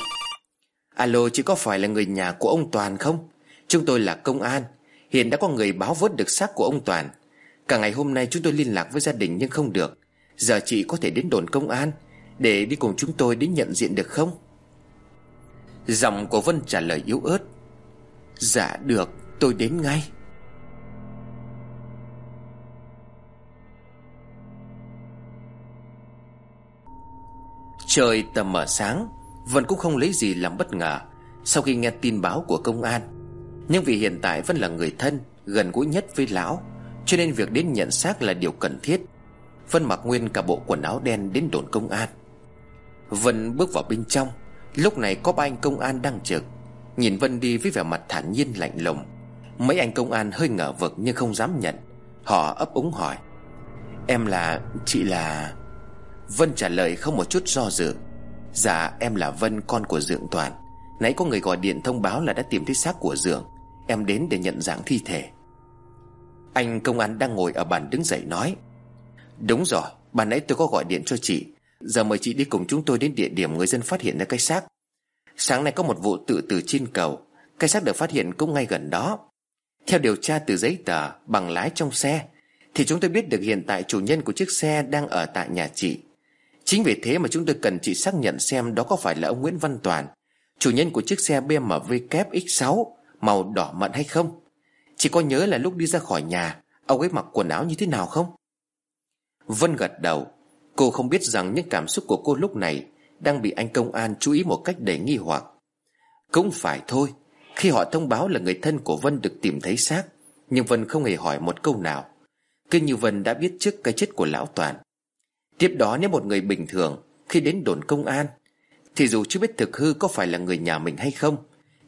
Alo, chị có phải là người nhà của ông Toàn không? Chúng tôi là công an. Hiện đã có người báo vớt được xác của ông Toàn. Cả ngày hôm nay chúng tôi liên lạc với gia đình nhưng không được. Giờ chị có thể đến đồn công an Để đi cùng chúng tôi đến nhận diện được không? Giọng của Vân trả lời yếu ớt. Dạ được. Tôi đến ngay. Trời tầm mở sáng. Vân cũng không lấy gì làm bất ngờ. Sau khi nghe tin báo của công an, Nhưng vì hiện tại Vân là người thân, Gần gũi nhất với lão, Cho nên việc đến nhận xác là điều cần thiết. Vân mặc nguyên cả bộ quần áo đen đến đồn công an. Vân bước vào bên trong. Lúc này có ba anh công an đang trực. Nhìn Vân đi với vẻ mặt thản nhiên lạnh lùng. Mấy anh công an hơi ngờ vực nhưng không dám nhận. Họ ấp úng hỏi, Em là... chị là... Vân trả lời không một chút do dự. Dạ em là Vân, con của Dượng Toàn. Nãy có người gọi điện thông báo là đã tìm thấy xác của Dượng. Em đến để nhận dạng thi thể. Anh công an đang ngồi ở bàn đứng dậy nói, Đúng rồi, Ban nãy tôi có gọi điện cho chị. Giờ mời chị đi cùng chúng tôi đến địa điểm người dân phát hiện ra cái xác. Sáng nay có một vụ tự tử trên cầu. Cái xác được phát hiện cũng ngay gần đó. Theo điều tra từ giấy tờ Bằng lái trong xe, Thì chúng tôi biết được hiện tại chủ nhân của chiếc xe Đang ở tại nhà chị. Chính vì thế mà chúng tôi cần chị xác nhận xem Đó có phải là ông Nguyễn Văn Toàn, Chủ nhân của chiếc xe BMW kép X6 Màu đỏ mận hay không? Chị có nhớ là lúc đi ra khỏi nhà, Ông ấy mặc quần áo như thế nào không? Vân gật đầu. Cô không biết rằng những cảm xúc của cô lúc này đang bị anh công an chú ý một cách đầy nghi hoặc. Cũng phải thôi, Khi họ thông báo là người thân của Vân được tìm thấy xác, Nhưng Vân không hề hỏi một câu nào. Cứ như Vân đã biết trước cái chết của Lão Toàn Tiếp đó nếu một người bình thường Khi đến đồn công an, Thì dù chưa biết thực hư có phải là người nhà mình hay không,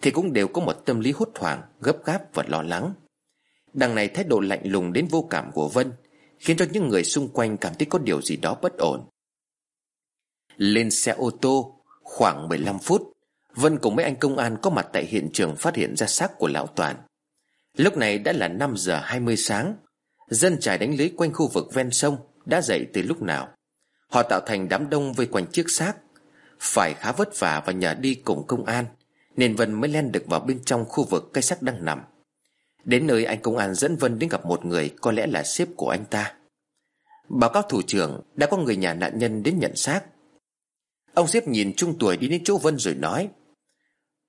Thì cũng đều có một tâm lý hốt hoảng, Gấp gáp và lo lắng. Đằng này thái độ lạnh lùng đến vô cảm của Vân Khiến cho những người xung quanh cảm thấy có điều gì đó bất ổn. Lên xe ô tô, Khoảng 15 phút, Vân cùng mấy anh công an có mặt tại hiện trường phát hiện ra xác của lão Toàn. Lúc này đã là 5 giờ 20 sáng, Dân trải đánh lưới quanh khu vực ven sông Đã dậy từ lúc nào? Họ tạo thành đám đông vây quanh chiếc xác. Phải khá vất vả và nhờ đi cùng công an, Nên Vân mới len được vào bên trong khu vực cây xác đang nằm. Đến nơi anh công an dẫn Vân đến gặp một người Có lẽ là sếp của anh ta. Báo cáo thủ trưởng, Đã có người nhà nạn nhân đến nhận xác. Ông sếp nhìn trung tuổi đi đến chỗ Vân rồi nói,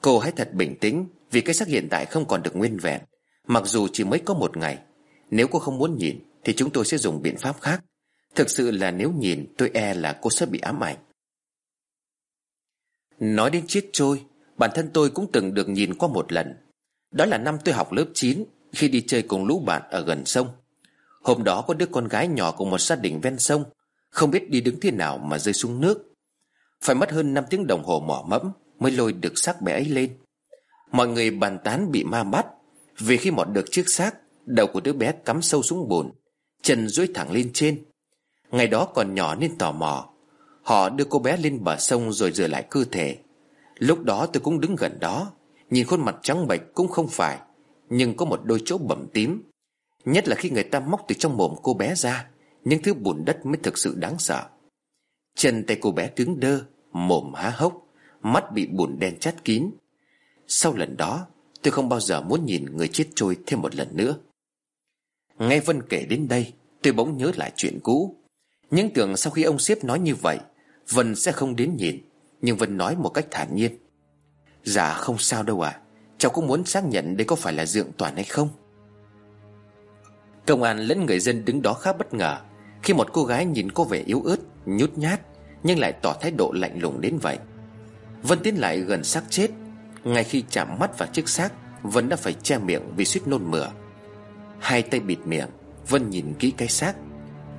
Cô hãy thật bình tĩnh, Vì cái xác hiện tại không còn được nguyên vẹn. Mặc dù chỉ mới có một ngày, Nếu cô không muốn nhìn, Thì chúng tôi sẽ dùng biện pháp khác. Thực sự là nếu nhìn, tôi e là cô sẽ bị ám ảnh. Nói đến chết trôi, Bản thân tôi cũng từng được nhìn qua một lần. Đó là năm tôi học lớp 9 Khi đi chơi cùng lũ bạn ở gần sông. Hôm đó có đứa con gái nhỏ của một gia đình ven sông, Không biết đi đứng thế nào mà rơi xuống nước. Phải mất hơn 5 tiếng đồng hồ mỏ mẫm Mới lôi được xác bé ấy lên. Mọi người bàn tán bị ma bắt, Vì khi mọt được chiếc xác, Đầu của đứa bé cắm sâu xuống bùn Chân duỗi thẳng lên trên. Ngày đó còn nhỏ nên tò mò. Họ đưa cô bé lên bờ sông rồi rửa lại cơ thể. Lúc đó tôi cũng đứng gần đó, Nhìn khuôn mặt trắng bệch cũng không phải, Nhưng có một đôi chỗ bầm tím. Nhất là khi người ta móc từ trong mồm cô bé ra, Những thứ bùn đất mới thực sự đáng sợ. Chân tay cô bé cứng đơ, Mồm há hốc, Mắt bị bùn đen chát kín. Sau lần đó, Tôi không bao giờ muốn nhìn người chết trôi thêm một lần nữa. Nghe Vân kể đến đây, Tôi bỗng nhớ lại chuyện cũ. Nhưng tưởng sau khi ông xếp nói như vậy, Vân sẽ không đến nhìn, Nhưng Vân nói một cách thản nhiên. Dạ không sao đâu ạ. À. Cháu cũng muốn xác nhận đây có phải là dượng toàn hay không? Công an lẫn người dân đứng đó khá bất ngờ. Khi một cô gái nhìn có vẻ yếu ớt, Nhút nhát, Nhưng lại tỏ thái độ lạnh lùng đến vậy. Vân tiến lại gần xác chết. Ngay khi chạm mắt vào chiếc xác, Vân đã phải che miệng vì suýt nôn mửa. Hai tay bịt miệng, Vân nhìn kỹ cái xác.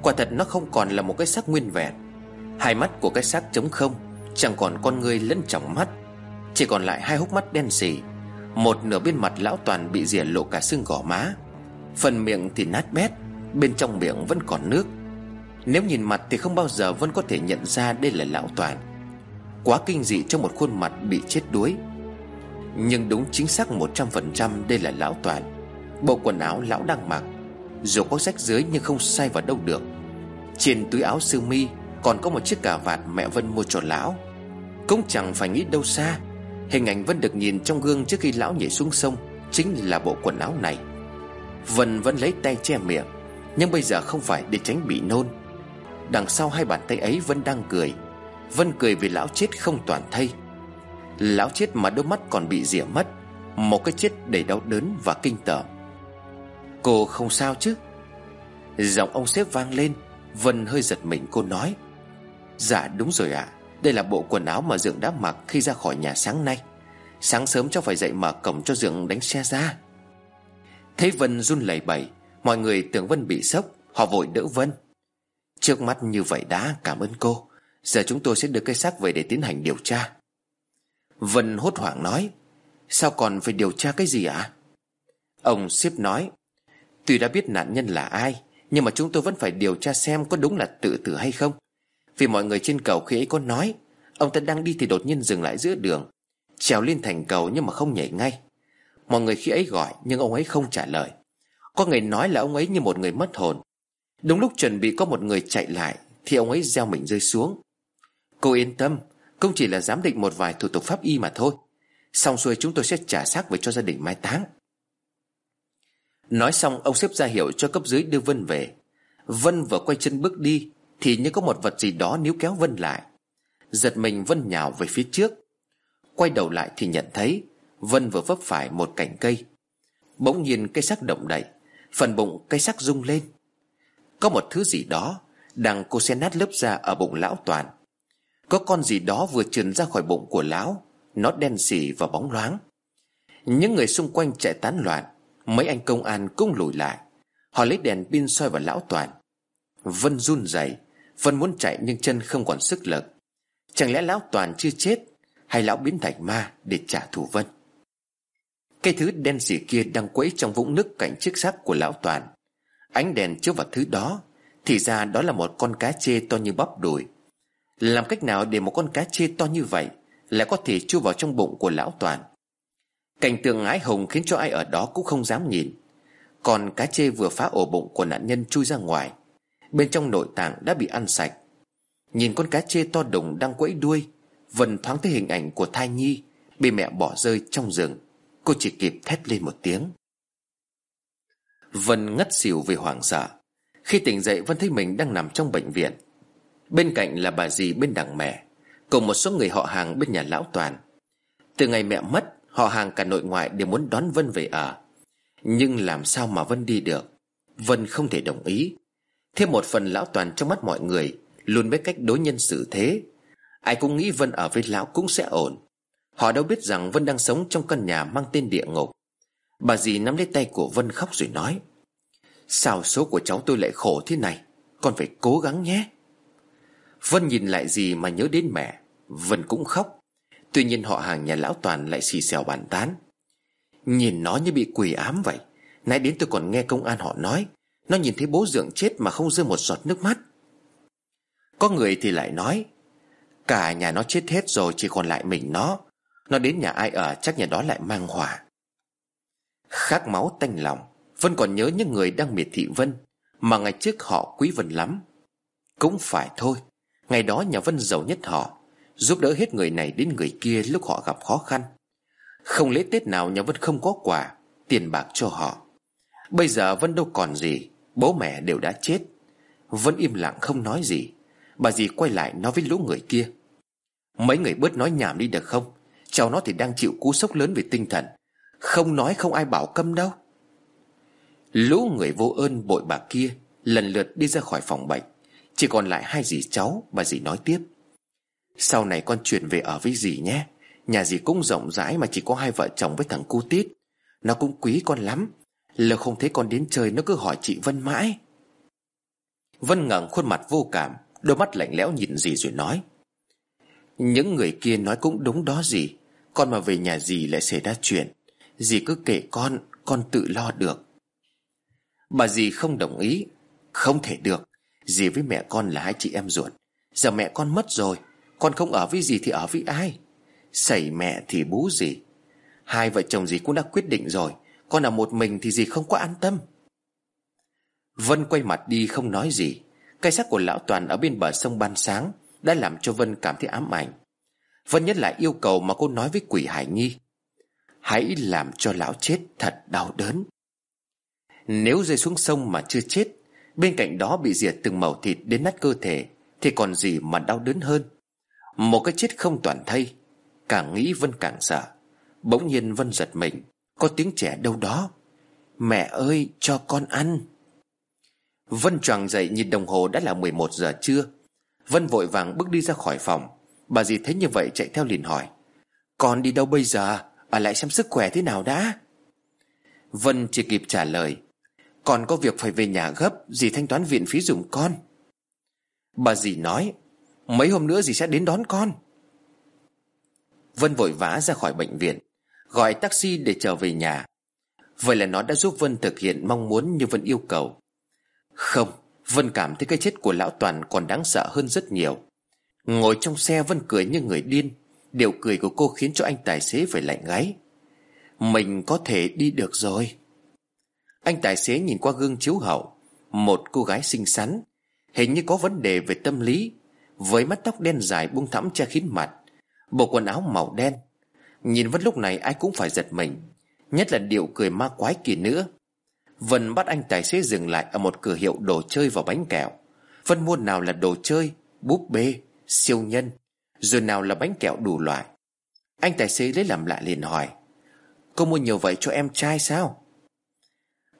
Quả thật nó không còn là một cái xác nguyên vẹn. Hai mắt của cái xác trống không, Chẳng còn con người lẫn trọng mắt. Chỉ còn lại hai hốc mắt đen sì. Một nửa bên mặt lão toàn bị rỉa lộ cả xương gò má. Phần miệng thì nát bét, Bên trong miệng vẫn còn nước. Nếu nhìn mặt thì không bao giờ Vân có thể nhận ra đây là lão toàn. Quá kinh dị trong một khuôn mặt bị chết đuối. Nhưng đúng chính xác 100% đây là lão toàn. Bộ quần áo lão đang mặc dù có rách dưới nhưng không sai vào đâu được. Trên túi áo sơ mi Còn có một chiếc cà vạt mẹ Vân mua cho lão. Cũng chẳng phải nghĩ đâu xa, Hình ảnh Vân được nhìn trong gương trước khi lão nhảy xuống sông Chính là bộ quần áo này. Vân vẫn lấy tay che miệng, Nhưng bây giờ không phải để tránh bị nôn. Đằng sau hai bàn tay ấy Vân đang cười. Vân cười vì lão chết không toàn thây. Lão chết mà đôi mắt còn bị rỉa mất, Một cái chết đầy đau đớn và kinh tởm. Cô không sao chứ? Giọng ông sếp vang lên, Vân hơi giật mình, cô nói. Dạ đúng rồi ạ. À. Đây là bộ quần áo mà Dượng đã mặc khi ra khỏi nhà sáng nay. Sáng sớm cháu phải dậy mở cổng cho Dượng đánh xe ra. Thấy Vân run lẩy bẩy, Mọi người tưởng Vân bị sốc, Họ vội đỡ Vân. Trước mắt như vậy đã, cảm ơn cô. Giờ chúng tôi sẽ đưa cây xác về để tiến hành điều tra. Vân hốt hoảng nói, Sao còn phải điều tra cái gì ạ? À? Ông sếp nói Tuy đã biết nạn nhân là ai, Nhưng mà chúng tôi vẫn phải điều tra xem có đúng là tự tử hay không. Vì mọi người trên cầu khi ấy có nói, Ông ta đang đi thì đột nhiên dừng lại giữa đường, Trèo lên thành cầu nhưng mà không nhảy ngay. Mọi người khi ấy gọi, nhưng ông ấy không trả lời. Có người nói là ông ấy như một người mất hồn. Đúng lúc chuẩn bị có một người chạy lại, Thì ông ấy gieo mình rơi xuống. Cô yên tâm không chỉ là giám định một vài thủ tục pháp y mà thôi. Xong xuôi chúng tôi sẽ trả xác về cho gia đình mai táng. Nói xong, ông xếp ra hiệu cho cấp dưới đưa Vân về. Vân vừa quay chân bước đi, Thì như có một vật gì đó níu kéo Vân lại. Giật mình, Vân nhào về phía trước. Quay đầu lại thì nhận thấy Vân vừa vấp phải một cành cây. Bỗng nhiên cây sắc động đậy, Phần bụng cây sắc rung lên. Có một thứ gì đó Đang cô xe nát lớp da ở bụng lão toàn. Có con gì đó vừa trườn ra khỏi bụng của lão, Nó đen xỉ và bóng loáng. Những người xung quanh chạy tán loạn Mấy anh công an cũng lùi lại. Họ lấy đèn pin soi vào lão toàn. Vân run rẩy, Vân muốn chạy nhưng chân không còn sức lực. Chẳng lẽ lão toàn chưa chết Hay lão biến thành ma để trả thù Vân? Cái thứ đen xỉ kia đang quấy trong vũng nước cạnh chiếc xác của lão toàn. Ánh đèn chiếu vào thứ đó, Thì ra đó là một con cá chê to như bắp đùi. Làm cách nào để một con cá chê to như vậy Lại có thể chui vào trong bụng của lão Toàn? Cảnh tượng ái hùng khiến cho ai ở đó cũng không dám nhìn. Còn cá chê vừa phá ổ bụng của nạn nhân chui ra ngoài. Bên trong nội tạng đã bị ăn sạch. Nhìn con cá chê to đùng đang quẫy đuôi, Vân thoáng thấy hình ảnh của thai nhi Bị mẹ bỏ rơi trong rừng. Cô chỉ kịp thét lên một tiếng. Vân ngất xỉu vì hoảng sợ. Khi tỉnh dậy, Vân thấy mình đang nằm trong bệnh viện. Bên cạnh là bà dì bên đằng mẹ, Cùng một số người họ hàng bên nhà lão Toàn. Từ ngày mẹ mất Họ hàng cả nội ngoại đều muốn đón Vân về ở. Nhưng làm sao mà Vân đi được? Vân không thể đồng ý. Thêm một phần lão Toàn trong mắt mọi người Luôn biết cách đối nhân xử thế. Ai cũng nghĩ Vân ở với lão cũng sẽ ổn. Họ đâu biết rằng Vân đang sống trong căn nhà mang tên địa ngục. Bà dì nắm lấy tay của Vân khóc rồi nói, Sao số của cháu tôi lại khổ thế này? Con phải cố gắng nhé. Vân nhìn lại gì mà nhớ đến mẹ. Vân cũng khóc. Tuy nhiên họ hàng nhà lão Toàn lại xì xèo bàn tán. Nhìn nó như bị quỷ ám vậy, Nãy đến tôi còn nghe công an họ nói, Nó nhìn thấy bố dượng chết mà không rơi một giọt nước mắt. Có người thì lại nói, Cả nhà nó chết hết rồi chỉ còn lại mình nó Nó đến nhà ai ở chắc nhà đó lại mang hỏa Khát máu tanh lòng Vân còn nhớ những người đang miệt thị Vân, Mà ngày trước họ quý Vân lắm. Cũng phải thôi, Ngày đó nhà Vân giàu nhất họ Giúp đỡ hết người này đến người kia lúc họ gặp khó khăn. Không lễ Tết nào nhà Vân không có quà, Tiền bạc cho họ. Bây giờ Vân đâu còn gì, Bố mẹ đều đã chết. Vân im lặng không nói gì, Bà dì quay lại nói với lũ người kia. Mấy người bớt nói nhảm đi được không? Cháu nó thì đang chịu cú sốc lớn về tinh thần. Không nói không ai bảo câm đâu. Lũ người vô ơn bội bạc kia Lần lượt đi ra khỏi phòng bệnh. Chỉ còn lại hai dì cháu, Bà dì nói tiếp. Sau này con chuyển về ở với dì nhé. Nhà dì cũng rộng rãi mà chỉ có hai vợ chồng với thằng cu tít. Nó cũng quý con lắm. Lâu không thấy con đến chơi, nó cứ hỏi chị Vân mãi. Vân ngẩng khuôn mặt vô cảm, Đôi mắt lạnh lẽo nhìn dì rồi nói. Những người kia nói cũng đúng đó dì. Con mà về nhà dì lại xảy ra chuyện. Dì cứ kể con Con tự lo được. Bà dì không đồng ý. Không thể được. Dì với mẹ con là hai chị em ruột. Giờ mẹ con mất rồi. Con không ở với gì thì ở với ai? Xảy mẹ thì bú gì, Hai vợ chồng gì cũng đã quyết định rồi. Con ở một mình thì gì không có an tâm. Vân quay mặt đi không nói gì. Cây xác của lão Toàn ở bên bờ sông ban sáng Đã làm cho Vân cảm thấy ám ảnh. Vân nhất lại yêu cầu mà cô nói với quỷ Hải Nhi. Hãy làm cho lão chết thật đau đớn. Nếu rơi xuống sông mà chưa chết Bên cạnh đó bị diệt từng màu thịt đến nát cơ thể Thì còn gì mà đau đớn hơn? Một cái chết không toàn thây. Càng nghĩ Vân càng sợ. Bỗng nhiên Vân giật mình. Có tiếng trẻ đâu đó. Mẹ ơi, cho con ăn. Vân choàng dậy nhìn đồng hồ đã là 11 giờ trưa. Vân vội vàng bước đi ra khỏi phòng. Bà dì thấy như vậy chạy theo liền hỏi. Con đi đâu bây giờ? Bà lại xem sức khỏe thế nào đã? Vân chỉ kịp trả lời. Còn có việc phải về nhà gấp, Dì thanh toán viện phí dùng con. Bà dì nói Mấy hôm nữa dì sẽ đến đón con. Vân vội vã ra khỏi bệnh viện, Gọi taxi để trở về nhà. Vậy là nó đã giúp Vân thực hiện mong muốn như Vân yêu cầu. Không, Vân cảm thấy cái chết của lão Toàn còn đáng sợ hơn rất nhiều. Ngồi trong xe, Vân cười như người điên. Điều cười của cô khiến cho anh tài xế phải lạnh gáy. Mình có thể đi được rồi. Anh tài xế nhìn qua gương chiếu hậu, Một cô gái xinh xắn. Hình như có vấn đề về tâm lý. Với mắt tóc đen dài buông thẳm che kín mặt Bộ quần áo màu đen. Nhìn vẫn lúc này ai cũng phải giật mình Nhất là điệu cười ma quái kỳ nữa Vân bắt anh tài xế dừng lại Ở một cửa hiệu đồ chơi và bánh kẹo. Vân mua nào là đồ chơi? Búp bê, siêu nhân. Rồi nào là bánh kẹo đủ loại? Anh tài xế lấy làm lạ liền hỏi. Cô mua nhiều vậy cho em trai sao?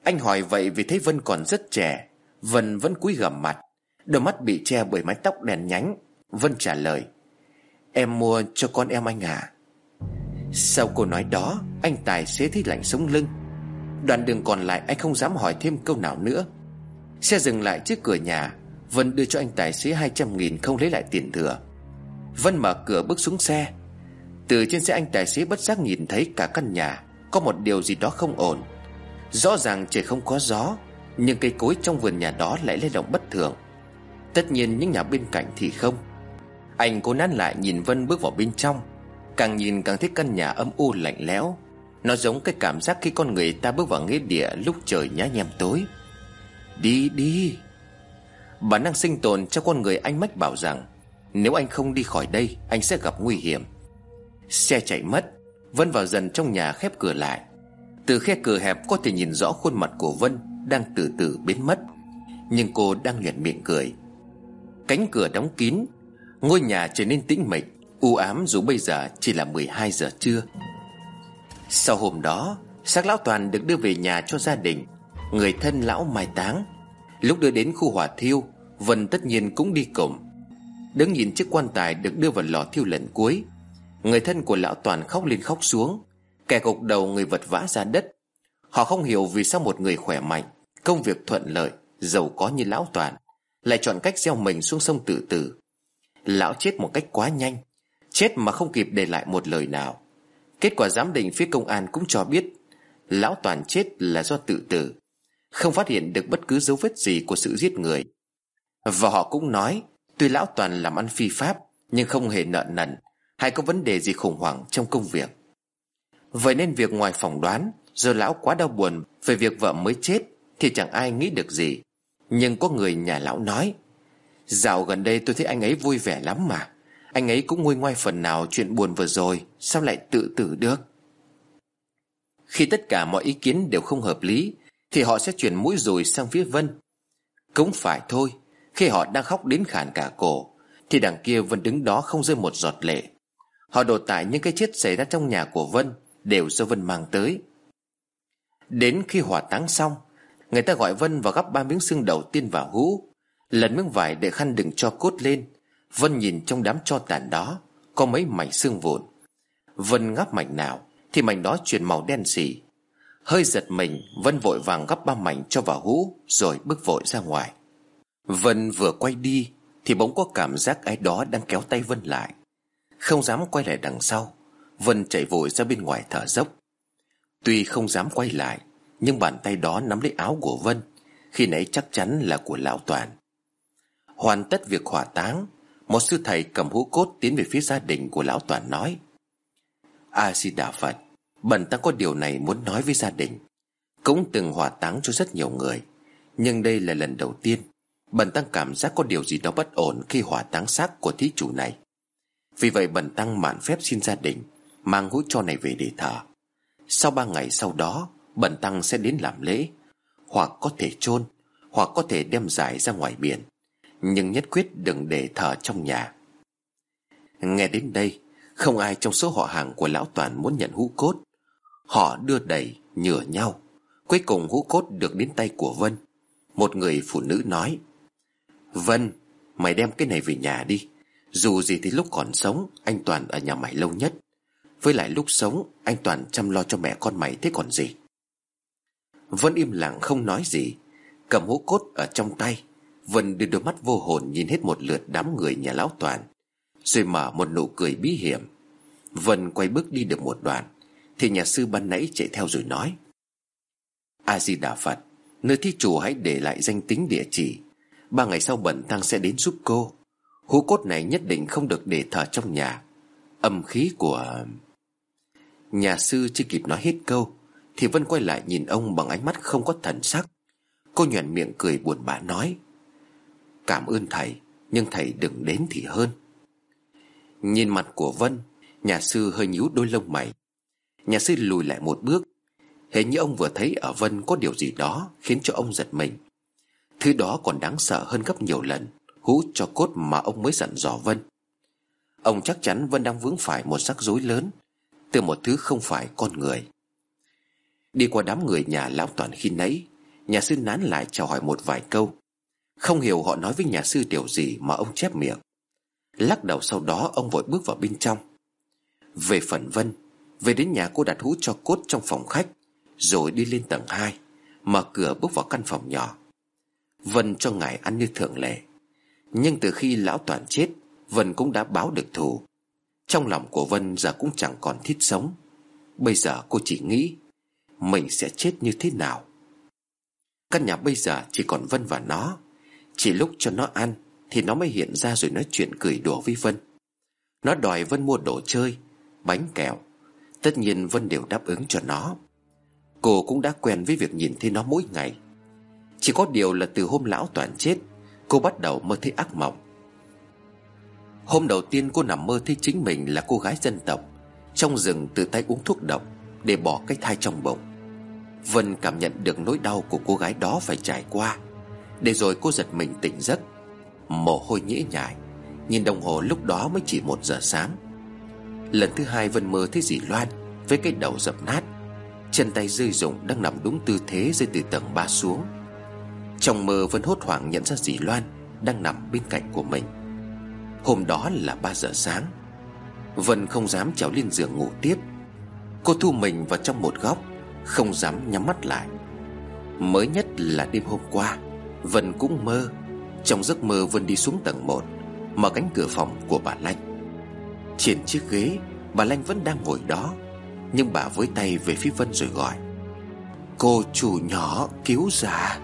Anh hỏi vậy vì thấy Vân còn rất trẻ. Vân vẫn cúi gằm mặt. Đôi mắt bị che bởi mái tóc đèn nhánh. Vân trả lời, Em mua cho con em anh à? Sau câu nói đó, Anh tài xế thấy lạnh sống lưng. Đoạn đường còn lại anh không dám hỏi thêm câu nào nữa. Xe dừng lại trước cửa nhà. Vân đưa cho anh tài xế 200 nghìn không lấy lại tiền thừa. Vân mở cửa bước xuống xe. Từ trên xe anh tài xế bất giác nhìn thấy cả căn nhà. Có một điều gì đó không ổn. Rõ ràng trời không có gió, Nhưng cây cối trong vườn nhà đó lại lay động bất thường. Tất nhiên những nhà bên cạnh thì không. Anh cố nán lại nhìn Vân bước vào bên trong. Càng nhìn càng thấy căn nhà âm u lạnh lẽo. Nó giống cái cảm giác khi con người ta bước vào nghĩa địa lúc trời nhá nhem tối. Đi đi. Bản năng sinh tồn cho con người anh mách bảo rằng, Nếu anh không đi khỏi đây, Anh sẽ gặp nguy hiểm. Xe chạy mất. Vân vào dần trong nhà khép cửa lại. Từ khe cửa hẹp có thể nhìn rõ khuôn mặt của Vân Đang từ từ biến mất. Nhưng cô đang nhuận miệng cười. Cánh cửa đóng kín, Ngôi nhà trở nên tĩnh mịch, u ám dù bây giờ chỉ là 12 giờ trưa. Sau hôm đó xác lão Toàn được đưa về nhà cho gia đình, Người thân lão mai táng. Lúc đưa đến khu hỏa thiêu, Vân tất nhiên cũng đi cùng Đứng nhìn chiếc quan tài được đưa vào lò thiêu lần cuối, Người thân của lão Toàn khóc lên khóc xuống, Kẻ gục đầu người vật vã ra đất. Họ không hiểu vì sao một người khỏe mạnh, Công việc thuận lợi, Giàu có như lão Toàn. Lại chọn cách gieo mình xuống sông tự tử. Lão chết một cách quá nhanh, Chết mà không kịp để lại một lời nào. Kết quả giám định phía công an cũng cho biết, Lão Toàn chết là do tự tử, Không phát hiện được bất cứ dấu vết gì của sự giết người. Và họ cũng nói, Tuy Lão Toàn làm ăn phi pháp, Nhưng không hề nợ nần, Hay có vấn đề gì khủng hoảng trong công việc. Vậy nên việc ngoài phỏng đoán, Do lão quá đau buồn Về việc vợ mới chết, Thì chẳng ai nghĩ được gì. Nhưng có người nhà lão nói, Dạo gần đây tôi thấy anh ấy vui vẻ lắm mà. Anh ấy cũng nguôi ngoai phần nào chuyện buồn vừa rồi, Sao lại tự tử được? Khi tất cả mọi ý kiến đều không hợp lý, Thì họ sẽ chuyển mũi rồi sang phía Vân. Cũng phải thôi, Khi họ đang khóc đến khản cả cổ, Thì đằng kia Vân đứng đó không rơi một giọt lệ. Họ đổ tại những cái chết xảy ra trong nhà của Vân Đều do Vân mang tới. Đến khi hỏa táng xong Người ta gọi Vân vào gắp ba miếng xương đầu tiên vào hũ. Lần miếng vải để khăn đừng cho cốt lên. Vân nhìn trong đám cho tàn đó, Có mấy mảnh xương vụn. Vân ngắp mảnh nào, Thì mảnh đó chuyển màu đen xỉ. Hơi giật mình, Vân vội vàng gắp ba mảnh cho vào hũ, Rồi bước vội ra ngoài. Vân vừa quay đi, Thì bỗng có cảm giác ai đó đang kéo tay Vân lại. Không dám quay lại đằng sau, Vân chạy vội ra bên ngoài thở dốc. Tuy không dám quay lại nhưng bàn tay đó nắm lấy áo của Vân, Khi nãy chắc chắn là của Lão Toàn. Hoàn tất việc hỏa táng, Một sư thầy cầm hũ cốt tiến về phía gia đình của lão Toàn nói A-di-đà Phật, Bần tăng có điều này muốn nói với gia đình. Cũng từng hỏa táng cho rất nhiều người, Nhưng đây là lần đầu tiên, Bần tăng cảm giác có điều gì đó bất ổn Khi hỏa táng xác của thí chủ này. Vì vậy bần tăng mạn phép xin gia đình Mang hũ cho này về để thờ. Sau ba ngày sau đó Bần tăng sẽ đến làm lễ. Hoặc có thể chôn, Hoặc có thể đem giải ra ngoài biển. Nhưng nhất quyết đừng để thở trong nhà. Nghe đến đây, Không ai trong số họ hàng của lão Toàn muốn nhận hũ cốt. Họ đưa đẩy nhửa nhau. Cuối cùng hũ cốt được đến tay của Vân. Một người phụ nữ nói, Vân, Mày đem cái này về nhà đi. Dù gì thì lúc còn sống, Anh Toàn ở nhà mày lâu nhất. Với lại lúc sống, Anh Toàn chăm lo cho mẹ con mày thế còn gì? Vân im lặng không nói gì. Cầm hũ cốt ở trong tay, Vân đưa đôi mắt vô hồn nhìn hết một lượt đám người nhà lão toàn, Rồi mở một nụ cười bí hiểm. Vân quay bước đi được một đoạn, Thì nhà sư ban nãy chạy theo rồi nói, A-di-đà Phật, Nơi thi chủ hãy để lại danh tính địa chỉ. Ba ngày sau bẩn tăng sẽ đến giúp cô. Hũ cốt này nhất định không được để thờ trong nhà. Âm khí của... Nhà sư chưa kịp nói hết câu thì Vân quay lại nhìn ông bằng ánh mắt không có thần sắc. Cô nhoẻn miệng cười buồn bã nói, Cảm ơn thầy, Nhưng thầy đừng đến thì hơn. Nhìn mặt của Vân, Nhà sư hơi nhíu đôi lông mày. Nhà sư lùi lại một bước. Hình như ông vừa thấy ở Vân có điều gì đó Khiến cho ông giật mình. Thứ đó còn đáng sợ hơn gấp nhiều lần, Hú cho cốt mà ông mới dặn dò Vân. Ông chắc chắn Vân đang vướng phải một rắc rối lớn Từ một thứ không phải con người. Đi qua đám người nhà lão toàn khi nấy, Nhà sư nán lại chào hỏi một vài câu. Không hiểu họ nói với nhà sư điều gì mà ông chép miệng. Lắc đầu sau đó ông vội bước vào bên trong. Về phần Vân Về đến nhà cô đặt hũ cho cốt trong phòng khách Rồi đi lên tầng 2 Mở cửa bước vào căn phòng nhỏ. Vân cho ngài ăn như thường lệ. Nhưng từ khi lão toàn chết Vân cũng đã báo được thù. Trong lòng của Vân giờ cũng chẳng còn thiết sống. Bây giờ cô chỉ nghĩ mình sẽ chết như thế nào? Căn nhà bây giờ chỉ còn Vân và nó. Chỉ lúc cho nó ăn Thì nó mới hiện ra rồi nói chuyện cười đùa với Vân. Nó đòi Vân mua đồ chơi, bánh kẹo. Tất nhiên Vân đều đáp ứng cho nó. Cô cũng đã quen với việc nhìn thấy nó mỗi ngày. Chỉ có điều là từ hôm lão toàn chết, Cô bắt đầu mơ thấy ác mộng. Hôm đầu tiên cô nằm mơ thấy chính mình là cô gái dân tộc, Trong rừng tự tay uống thuốc độc Để bỏ cái thai trong bụng. Vân cảm nhận được nỗi đau của cô gái đó phải trải qua. Để rồi cô giật mình tỉnh giấc. Mồ hôi nhễ nhại. Nhìn đồng hồ lúc đó mới chỉ một giờ sáng. Lần thứ hai Vân mơ thấy dì Loan Với cái đầu dập nát. Chân tay rơi rụng đang nằm đúng tư thế rơi từ tầng ba xuống. Trong mơ Vân hốt hoảng nhận ra dì Loan Đang nằm bên cạnh của mình. Hôm đó là 3 giờ sáng. Vân không dám trèo lên giường ngủ tiếp. Cô thu mình vào trong một góc. Không dám nhắm mắt lại. Mới nhất là đêm hôm qua, Vân cũng mơ. Trong giấc mơ, Vân đi xuống tầng 1 Mở cánh cửa phòng của bà Lanh. Trên chiếc ghế, Bà Lanh vẫn đang ngồi đó, Nhưng bà với tay về phía Vân rồi gọi, Cô chủ nhỏ cứu già.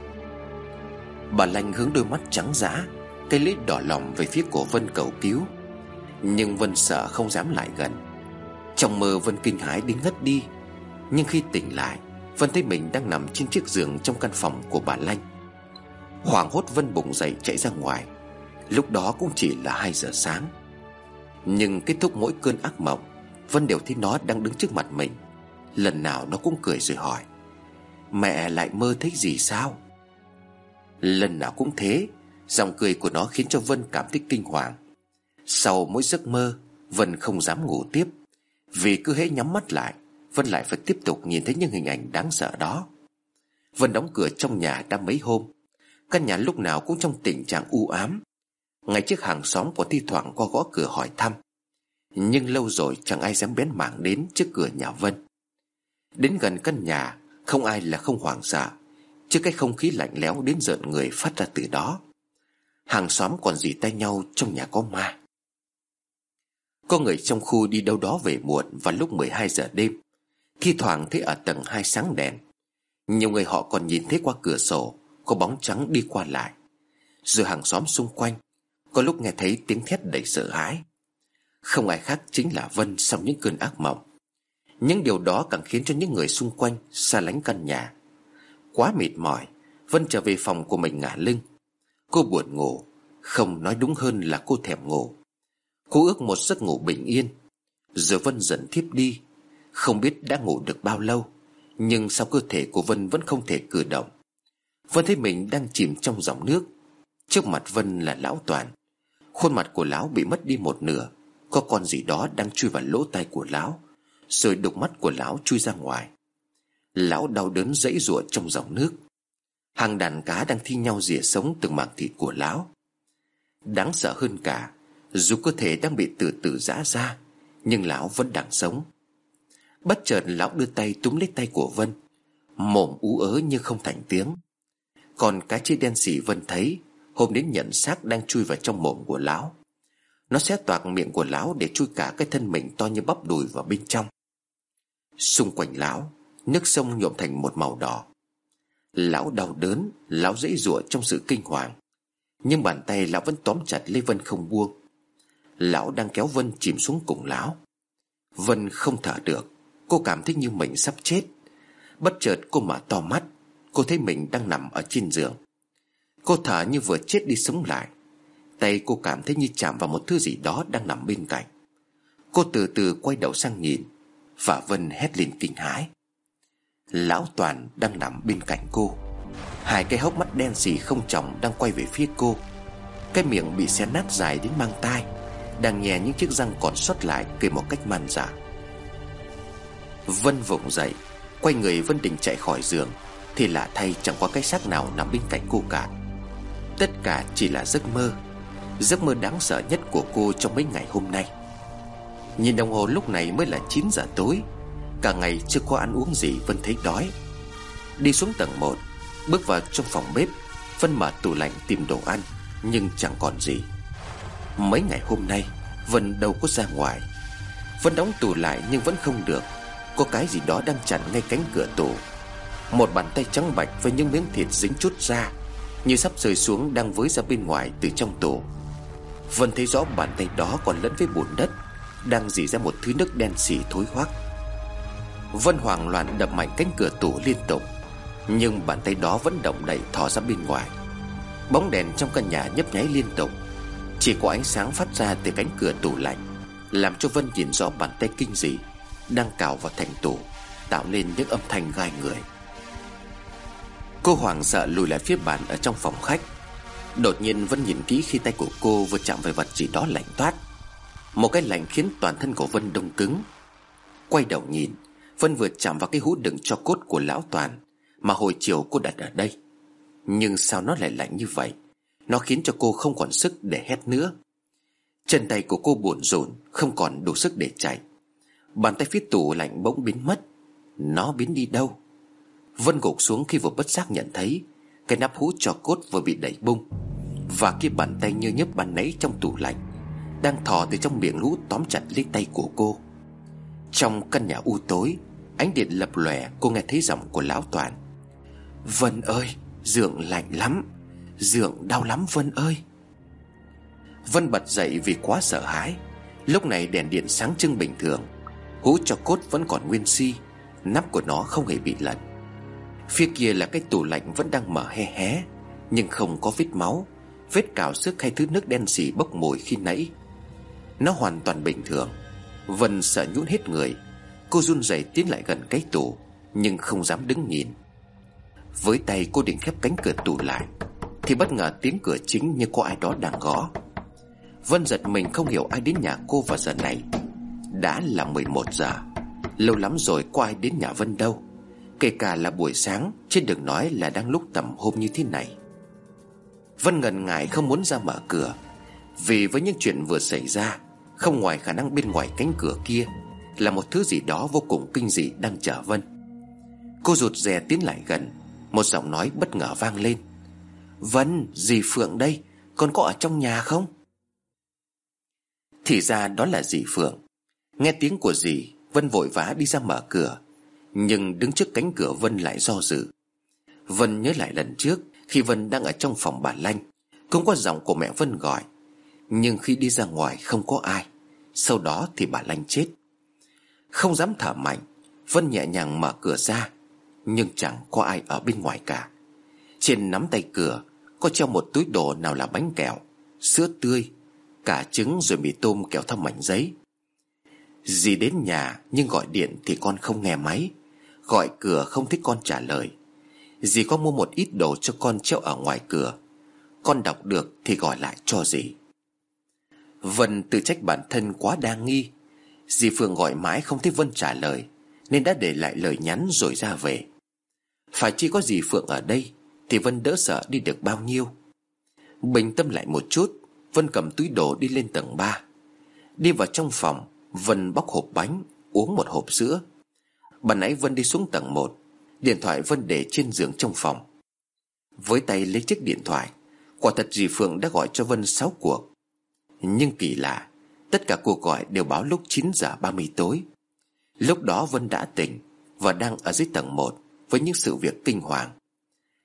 Bà Lanh hướng đôi mắt trắng giã Cây lưỡi đỏ lòng về phía cổ Vân cầu cứu. Nhưng Vân sợ không dám lại gần. Trong mơ, Vân kinh hãi đến ngất đi. Nhưng khi tỉnh lại, Vân thấy mình đang nằm trên chiếc giường Trong căn phòng của bà Lanh. Hoàng hốt Vân bụng dậy chạy ra ngoài. Lúc đó cũng chỉ là 2 giờ sáng. Nhưng kết thúc mỗi cơn ác mộng, Vân đều thấy nó đang đứng trước mặt mình. Lần nào nó cũng cười rồi hỏi, Mẹ lại mơ thấy gì sao? Lần nào cũng thế, Giọng cười của nó khiến cho Vân cảm thấy kinh hoàng. Sau mỗi giấc mơ, Vân không dám ngủ tiếp, Vì cứ hễ nhắm mắt lại Vân lại phải tiếp tục nhìn thấy những hình ảnh đáng sợ đó. Vân đóng cửa trong nhà đã mấy hôm. Căn nhà lúc nào cũng trong tình trạng u ám. Ngay trước hàng xóm có thi thoảng qua gõ cửa hỏi thăm. Nhưng lâu rồi chẳng ai dám bén mảng đến trước cửa nhà Vân. Đến gần căn nhà, Không ai là không hoảng sợ Trước cái không khí lạnh lẽo đến giận người phát ra từ đó. Hàng xóm còn dì tay nhau trong nhà có ma. Có người trong khu đi đâu đó về muộn vào lúc 12 giờ đêm. Thi thoảng thấy ở tầng hai sáng đèn, Nhiều người họ còn nhìn thấy qua cửa sổ, Có bóng trắng đi qua lại. Rồi hàng xóm xung quanh, Có lúc nghe thấy tiếng thét đầy sợ hãi. Không ai khác chính là Vân sau những cơn ác mộng. Những điều đó càng khiến cho những người xung quanh xa lánh căn nhà. Quá mệt mỏi, Vân trở về phòng của mình ngả lưng. Cô buồn ngủ, Không nói đúng hơn là cô thèm ngủ. Cô ước một giấc ngủ bình yên. Giờ Vân dần thiếp đi không biết đã ngủ được bao lâu, Nhưng sao cơ thể của Vân vẫn không thể cử động? Vân thấy mình đang chìm trong dòng nước. Trước mặt Vân là lão Toàn. Khuôn mặt của lão bị mất đi một nửa. Có con gì đó đang chui vào lỗ tai của lão, Rồi đục mắt của lão chui ra ngoài. Lão đau đớn dãy rủa trong dòng nước. Hàng đàn cá đang thi nhau rỉa sống từng mảng thịt của lão. Đáng sợ hơn cả, Dù cơ thể đang bị từ từ giã ra, Nhưng lão vẫn đang sống. Bất chợt lão đưa tay túm lấy tay của Vân. Mồm ú ớ nhưng không thành tiếng. Còn cái chiếc đen xỉ Vân thấy, Hôm đến nhận xác đang chui vào trong mồm của lão. Nó xé toạc miệng của lão Để chui cả cái thân mình to như bắp đùi vào bên trong. Xung quanh lão, Nước sông nhuộm thành một màu đỏ. Lão đau đớn, Lão dãy rủa trong sự kinh hoàng. Nhưng bàn tay lão vẫn tóm chặt lấy Vân không buông. Lão đang kéo Vân chìm xuống cùng lão. Vân không thở được. Cô cảm thấy như mình sắp chết. Bất chợt cô mở to mắt. Cô thấy mình đang nằm ở trên giường. Cô thở như vừa chết đi sống lại. Tay cô cảm thấy như chạm vào một thứ gì đó đang nằm bên cạnh. Cô từ từ quay đầu sang nhìn. Và Vân hét lên kinh hãi. Lão Toàn đang nằm bên cạnh cô. Hai cái hốc mắt đen sì không tròng đang quay về phía cô. Cái miệng bị xé nát dài đến mang tai. Đang nhè những chiếc răng còn sót lại cười một cách man dả Vân vùng dậy, Quay người Vân định chạy khỏi giường, Thì lạ thay chẳng có cái xác nào nằm bên cạnh cô cả. Tất cả chỉ là giấc mơ Giấc mơ đáng sợ nhất của cô trong mấy ngày hôm nay. Nhìn đồng hồ lúc này mới là 9 giờ tối, Cả ngày chưa có ăn uống gì Vân thấy đói. Đi xuống tầng 1 Bước vào trong phòng bếp, Vân mở tủ lạnh tìm đồ ăn, Nhưng chẳng còn gì. Mấy ngày hôm nay, Vân đâu có ra ngoài. Vân đóng tủ lại nhưng vẫn không được. Có cái gì đó đang chặn ngay cánh cửa tủ Một bàn tay trắng bạch với những miếng thịt dính chút ra Như sắp rơi xuống đang với ra bên ngoài từ trong tủ Vân thấy rõ bàn tay đó còn lẫn với bùn đất, Đang dỉ ra một thứ nước đen xỉ thối hoắc Vân hoảng loạn đập mạnh cánh cửa tủ liên tục, Nhưng bàn tay đó vẫn động đậy thò ra bên ngoài. Bóng đèn trong căn nhà nhấp nháy liên tục, Chỉ có ánh sáng phát ra từ cánh cửa tủ lạnh, Làm cho Vân nhìn rõ bàn tay kinh dị. Đang cào vào thành tủ Tạo nên những âm thanh gai người. Cô hoảng sợ lùi lại phía bàn ở trong phòng khách. Đột nhiên Vân nhìn kỹ khi tay của cô vừa chạm về vật gì đó lạnh toát. Một cái lạnh khiến toàn thân của Vân đông cứng. Quay đầu nhìn, Vân vừa chạm vào cái hũ đựng cho cốt của lão Toàn, Mà hồi chiều cô đặt ở đây. Nhưng sao nó lại lạnh như vậy? Nó khiến cho cô không còn sức để hét nữa. Chân tay của cô buồn rộn Không còn đủ sức để chạy. Bàn tay phía tủ lạnh bỗng biến mất. Nó biến đi đâu? Vân gục xuống khi vừa bất giác nhận thấy, Cái nắp hũ cho cốt vừa bị đẩy bung, Và cái bàn tay như nhấp bàn nấy trong tủ lạnh Đang thò từ trong miệng lũ tóm chặt lấy tay của cô. Trong căn nhà u tối, Ánh điện lập lòe, cô nghe thấy giọng của lão Toàn. Vân ơi Dượng lạnh lắm Dượng đau lắm Vân ơi. Vân bật dậy vì quá sợ hãi. Lúc này đèn điện sáng trưng bình thường hũ cho cốt vẫn còn nguyên si, Nắp của nó không hề bị lật. Phía kia là cái tủ lạnh vẫn đang mở hé hé, Nhưng không có vết máu, Vết cào xước hay thứ nước đen xì bốc mùi khi nãy. Nó hoàn toàn bình thường. Vân sợ nhũn hết người. Cô run rẩy tiến lại gần cái tủ, Nhưng không dám đứng nhìn. Với tay cô định khép cánh cửa tủ lại, Thì bất ngờ tiếng cửa chính như có ai đó đang gõ. Vân giật mình không hiểu ai đến nhà cô vào giờ này. Đã là 11 giờ. Lâu lắm rồi có ai đến nhà Vân đâu. Kể cả là buổi sáng Chứ đừng nói là đang lúc tầm hôm như thế này. Vân ngần ngại không muốn ra mở cửa. Vì với những chuyện vừa xảy ra Không ngoài khả năng bên ngoài cánh cửa kia Là một thứ gì đó vô cùng kinh dị đang chờ Vân. Cô rụt rè tiến lại gần Một giọng nói bất ngờ vang lên. Vân, dì Phượng đây Con có ở trong nhà không? Thì ra đó là dì Phượng. Nghe tiếng của dì, Vân vội vã đi ra mở cửa. Nhưng đứng trước cánh cửa Vân lại do dự. Vân nhớ lại lần trước, Khi Vân đang ở trong phòng bà Lanh Cũng có giọng của mẹ Vân gọi. Nhưng khi đi ra ngoài không có ai. Sau đó thì bà Lanh chết. Không dám thở mạnh, Vân nhẹ nhàng mở cửa ra. Nhưng chẳng có ai ở bên ngoài cả. Trên nắm tay cửa, Có treo một túi đồ nào là bánh kẹo, Sữa tươi, Cả trứng rồi mì tôm kéo thăm mảnh giấy. Dì đến nhà, nhưng gọi điện thì con không nghe máy. Gọi cửa không thích con trả lời. Dì có mua một ít đồ cho con treo ở ngoài cửa. Con đọc được thì gọi lại cho dì. Vân tự trách bản thân quá đa nghi. Dì Phương gọi mãi không thấy Vân trả lời, Nên đã để lại lời nhắn rồi ra về. Phải chỉ có dì Phượng ở đây, Thì Vân đỡ sợ đi được bao nhiêu? Bình tâm lại một chút, Vân cầm túi đồ đi lên tầng 3 Đi vào trong phòng Vân bóc hộp bánh, Uống một hộp sữa. Bà nãy Vân đi xuống tầng 1 Điện thoại Vân để trên giường trong phòng. Với tay lấy chiếc điện thoại, Quả thật dì Phượng đã gọi cho Vân 6 cuộc. Nhưng kỳ lạ, Tất cả cuộc gọi đều báo lúc 9 giờ 30 tối. Lúc đó Vân đã tỉnh Và đang ở dưới tầng 1 Với những sự việc kinh hoàng.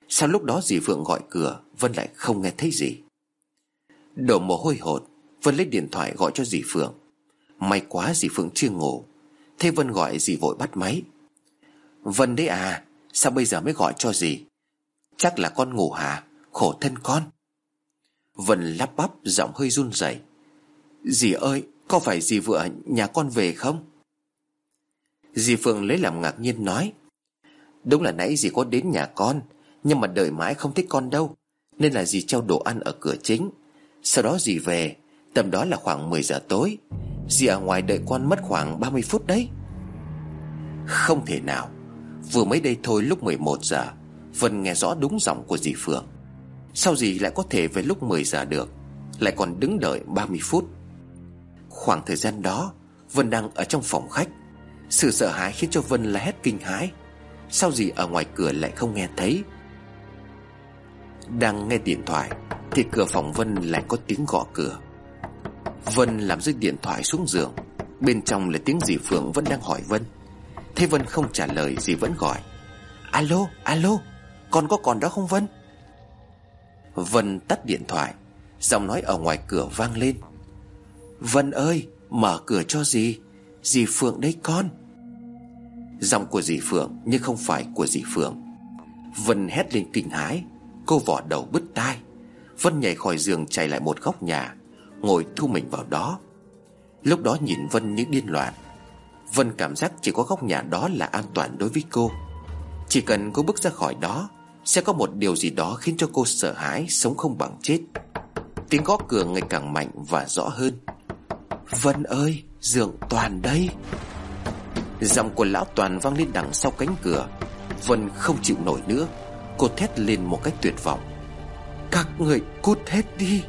Sao lúc đó dì Phượng gọi cửa, Vân lại không nghe thấy gì. Đổ mồ hôi hột, Vân lấy điện thoại gọi cho dì Phượng. May quá dì Phượng chưa ngủ. Thế Vân gọi dì vội bắt máy. Vân đấy à Sao bây giờ mới gọi cho dì? Chắc là con ngủ hả? Khổ thân con. Vân lắp bắp, giọng hơi run rẩy. Dì ơi, Có phải dì vừa nhà con về không? Dì Phượng lấy làm ngạc nhiên nói. Đúng là nãy dì có đến nhà con, Nhưng mà đợi mãi không thấy con đâu, Nên là dì treo đồ ăn ở cửa chính. Sau đó dì về Tầm đó là khoảng 10 giờ tối. Dì ở ngoài đợi con mất khoảng 30 phút đấy. Không thể nào. Vừa mới đây thôi lúc 11 giờ, Vân nghe rõ đúng giọng của dì Phượng. Sao dì lại có thể về lúc 10 giờ được? Lại còn đứng đợi 30 phút. Khoảng thời gian đó, Vân đang ở trong phòng khách. Sự sợ hãi khiến cho Vân la hét kinh hãi. Sao dì ở ngoài cửa lại không nghe thấy? Đang nghe điện thoại, Thì cửa phòng Vân lại có tiếng gõ cửa. Vân làm rơi điện thoại xuống giường. Bên trong là tiếng dì Phượng vẫn đang hỏi Vân. Thế Vân không trả lời dì vẫn gọi. Alo, alo Con có còn đó không Vân? Vân tắt điện thoại Giọng nói ở ngoài cửa vang lên. Vân ơi, Mở cửa cho dì. Dì Phượng đấy con. Giọng của dì Phượng nhưng không phải của dì Phượng. Vân hét lên kinh hãi Cô vỏ đầu bứt tai. Vân nhảy khỏi giường chạy lại một góc nhà. Ngồi thu mình vào đó. Lúc đó nhìn Vân như điên loạn. Vân cảm giác chỉ có góc nhà đó là an toàn đối với cô. Chỉ cần cô bước ra khỏi đó, Sẽ có một điều gì đó khiến cho cô sợ hãi, Sống không bằng chết. Tiếng gõ cửa ngày càng mạnh và rõ hơn. Vân ơi Dượng Toàn đây. Giọng của lão Toàn vang lên đằng sau cánh cửa. Vân không chịu nổi nữa. Cô thét lên một cách tuyệt vọng. Các người cút hết đi.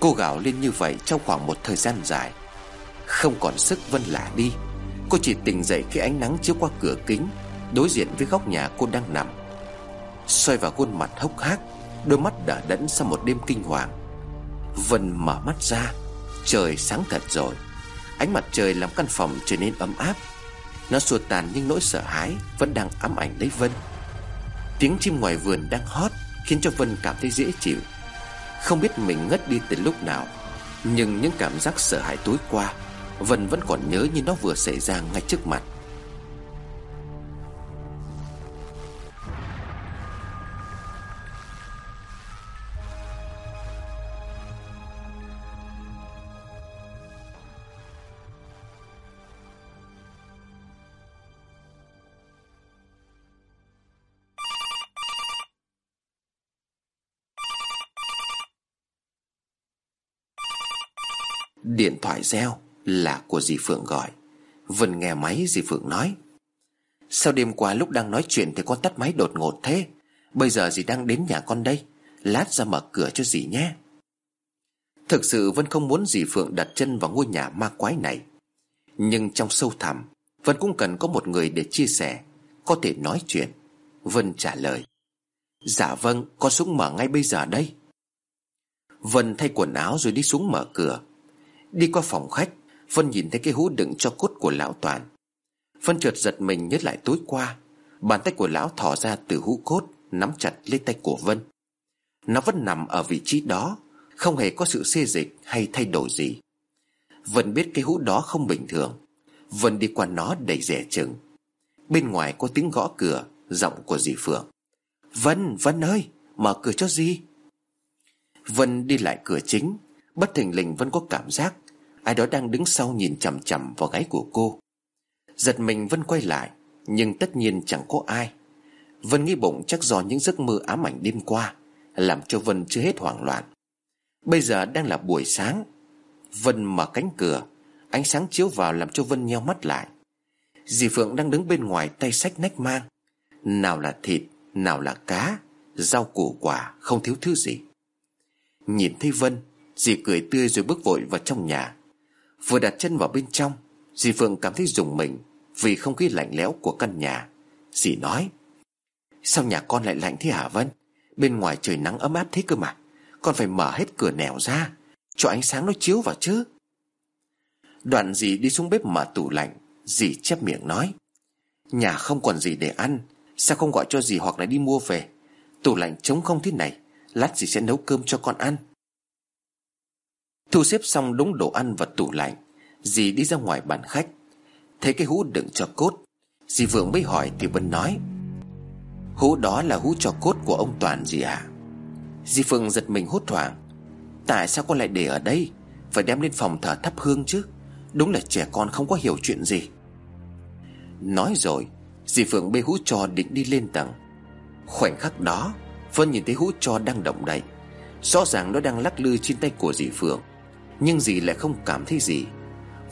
Cô gào lên như vậy trong khoảng một thời gian dài. Không còn sức Vân lả đi. Cô chỉ tỉnh dậy khi ánh nắng chiếu qua cửa kính, Đối diện với góc nhà cô đang nằm. Xoay vào khuôn mặt hốc hác, Đôi mắt đã đẫn sau một đêm kinh hoàng. Vân mở mắt ra. Trời sáng thật rồi. Ánh mặt trời làm căn phòng trở nên ấm áp. Nó xua tàn những nỗi sợ hãi, Vẫn đang ám ảnh lấy Vân. Tiếng chim ngoài vườn đang hót Khiến cho Vân cảm thấy dễ chịu. Không biết mình ngất đi từ lúc nào, Nhưng những cảm giác sợ hãi tối qua Vân vẫn còn nhớ như nó vừa xảy ra ngay trước mặt. Điện thoại reo là của dì Phượng gọi. Vân nghe máy, dì Phượng nói, Sao đêm qua lúc đang nói chuyện Thì con tắt máy đột ngột thế? Bây giờ dì đang đến nhà con đây, Lát ra mở cửa cho dì nhé. Thực sự Vân không muốn dì Phượng đặt chân vào ngôi nhà ma quái này. Nhưng trong sâu thẳm, Vân cũng cần có một người để chia sẻ, Có thể nói chuyện. Vân trả lời Dạ vâng con xuống mở ngay bây giờ đây. Vân thay quần áo rồi đi xuống mở cửa. Đi qua phòng khách Vân nhìn thấy cái hũ đựng cho cốt của lão Toàn. Vân chợt giật mình nhớ lại tối qua Bàn tay của lão thỏ ra từ hũ cốt Nắm chặt lấy tay của Vân. Nó vẫn nằm ở vị trí đó Không hề có sự xê dịch hay thay đổi gì. Vân biết cái hũ đó không bình thường. Vân đi qua nó đầy rẻ chừng. Bên ngoài có tiếng gõ cửa Giọng của dì Phượng. Vân, Vân ơi, mở cửa cho dì. Vân đi lại cửa chính Bất thình lình Vân có cảm giác Ai đó đang đứng sau nhìn chằm chằm vào gáy của cô. Giật mình Vân quay lại, Nhưng tất nhiên chẳng có ai. Vân nghĩ bụng chắc do những giấc mơ ám ảnh đêm qua, Làm cho Vân chưa hết hoảng loạn. Bây giờ đang là buổi sáng. Vân mở cánh cửa, Ánh sáng chiếu vào làm cho Vân nheo mắt lại. Dì Phượng đang đứng bên ngoài tay sách nách mang. Nào là thịt, Nào là cá, Rau củ quả, Không thiếu thứ gì. Nhìn thấy Vân, Dì cười tươi rồi bước vội vào trong nhà. Vừa đặt chân vào bên trong Dì Phượng cảm thấy rùng mình Vì không khí lạnh lẽo của căn nhà. Dì nói, Sao nhà con lại lạnh thế hả Vân? Bên ngoài trời nắng ấm áp thế cơ mà. Con phải mở hết cửa nẻo ra, Cho ánh sáng nó chiếu vào chứ. Đoạn dì đi xuống bếp mở tủ lạnh. Dì chép miệng nói, Nhà không còn gì để ăn. Sao không gọi cho dì hoặc là đi mua về? Tủ lạnh trống không thế này, Lát dì sẽ nấu cơm cho con ăn. Thu xếp xong đúng đồ ăn và tủ lạnh, Dì đi ra ngoài bàn khách. Thấy cái hũ đựng cho cốt, Dì Vượng mới hỏi thì Vân nói, Hũ đó là hũ cho cốt của ông Toàn gì à Dì Phương giật mình hốt hoảng, Tại sao con lại để ở đây? Phải đem lên phòng thờ thắp hương chứ, Đúng là trẻ con không có hiểu chuyện gì. Nói rồi, Dì Phượng bê hũ cho định đi lên tầng. Khoảnh khắc đó, Vân nhìn thấy hũ cho đang động đậy. Rõ ràng nó đang lắc lư trên tay của dì Phượng. Nhưng dì lại không cảm thấy gì.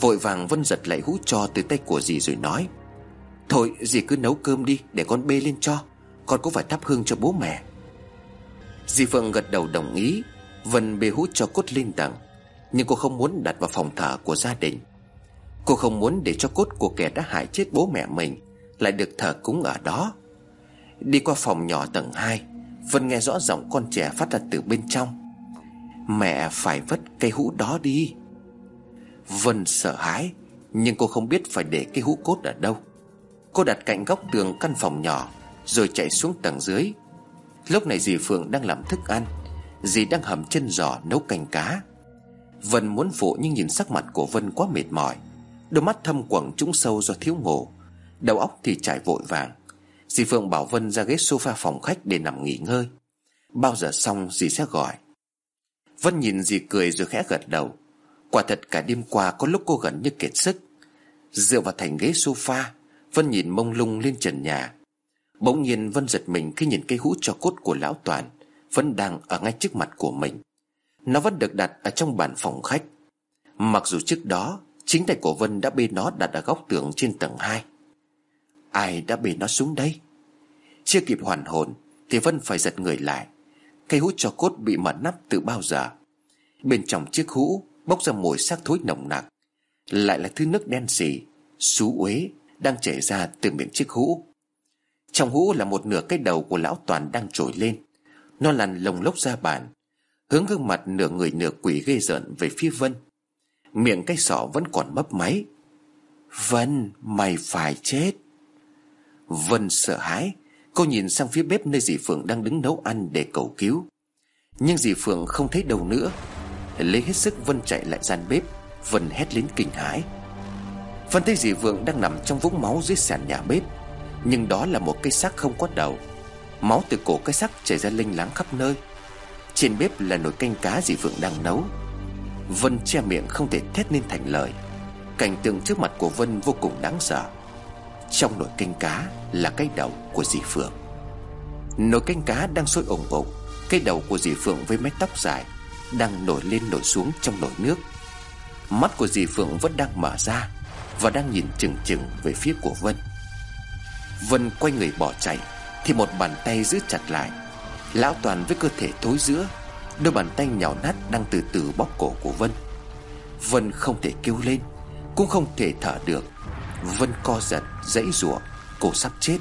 Vội vàng Vân giật lại hũ cho từ tay của dì rồi nói, Thôi, dì cứ nấu cơm đi, Để con bê lên cho. Con cũng phải thắp hương cho bố mẹ? Dì Phượng gật đầu đồng ý. Vân bê hũ cho cốt lên tầng Nhưng cô không muốn đặt vào phòng thờ của gia đình. Cô không muốn để cho cốt của kẻ đã hại chết bố mẹ mình Lại được thờ cúng ở đó. Đi qua phòng nhỏ tầng 2 Vân nghe rõ giọng con trẻ phát ra từ bên trong. Mẹ phải vứt cây hũ đó đi. Vân sợ hãi, Nhưng cô không biết phải để cây hũ cốt ở đâu. Cô đặt cạnh góc tường căn phòng nhỏ, Rồi chạy xuống tầng dưới. Lúc này dì Phượng đang làm thức ăn, Dì đang hầm chân giò nấu canh cá. Vân muốn phụ nhưng nhìn sắc mặt của Vân quá mệt mỏi. Đôi mắt thâm quầng trũng sâu do thiếu ngủ. Đầu óc thì trải vội vàng. Dì Phượng bảo Vân ra ghế sofa phòng khách để nằm nghỉ ngơi. Bao giờ xong dì sẽ gọi. Vân nhìn dì cười rồi khẽ gật đầu. Quả thật cả đêm qua có lúc cô gần như kiệt sức. Dựa vào thành ghế sofa, Vân nhìn mông lung lên trần nhà. Bỗng nhiên Vân giật mình khi nhìn cây hũ cho cốt của lão Toàn Vẫn đang ở ngay trước mặt của mình. Nó vẫn được đặt ở trong bàn phòng khách. Mặc dù trước đó, Chính tay của Vân đã bê nó đặt ở góc tường trên tầng 2 Ai đã bê nó xuống đây? Chưa kịp hoàn hồn Thì Vân phải giật người lại. Cây hút cho cốt bị mở nắp từ bao giờ? Bên trong chiếc hũ Bốc ra mùi xác thối nồng nặc. Lại là thứ nước đen xì, Xú uế, Đang chảy ra từ miệng chiếc hũ. Trong hũ là một nửa cái đầu của lão Toàn đang trồi lên. Nó lăn lồng lốc ra bàn, Hướng gương mặt nửa người nửa quỷ ghê rợn về phía Vân. Miệng cái sọ vẫn còn mấp máy. Vân, mày phải chết. Vân sợ hãi. Cô nhìn sang phía bếp nơi dì Phượng đang đứng nấu ăn để cầu cứu. Nhưng dì Phượng không thấy đâu nữa. Lấy hết sức Vân chạy lại gian bếp Vân hét lên kinh hãi. Vân thấy dì Phượng đang nằm trong vũng máu dưới sàn nhà bếp, Nhưng đó là một cây xác không có đầu. Máu từ cổ cái xác chảy ra linh láng khắp nơi. Trên bếp là nồi canh cá dì Phượng đang nấu. Vân che miệng không thể thét lên thành lời. Cảnh tượng trước mặt của Vân vô cùng đáng sợ. Trong nồi canh cá là cái đầu của dì Phượng. Nồi canh cá đang sôi ủng ục Cái đầu của dì Phượng với mái tóc dài Đang nổi lên nổi xuống trong nồi nước. Mắt của dì Phượng vẫn đang mở ra Và đang nhìn chừng chừng về phía của Vân. Vân quay người bỏ chạy Thì một bàn tay giữ chặt lại. Lão Toàn với cơ thể thối giữa Đôi bàn tay nhào nát đang từ từ bóp cổ của Vân. Vân không thể kêu lên Cũng không thể thở được. Vân co giật, dãy rủa Cô sắp chết.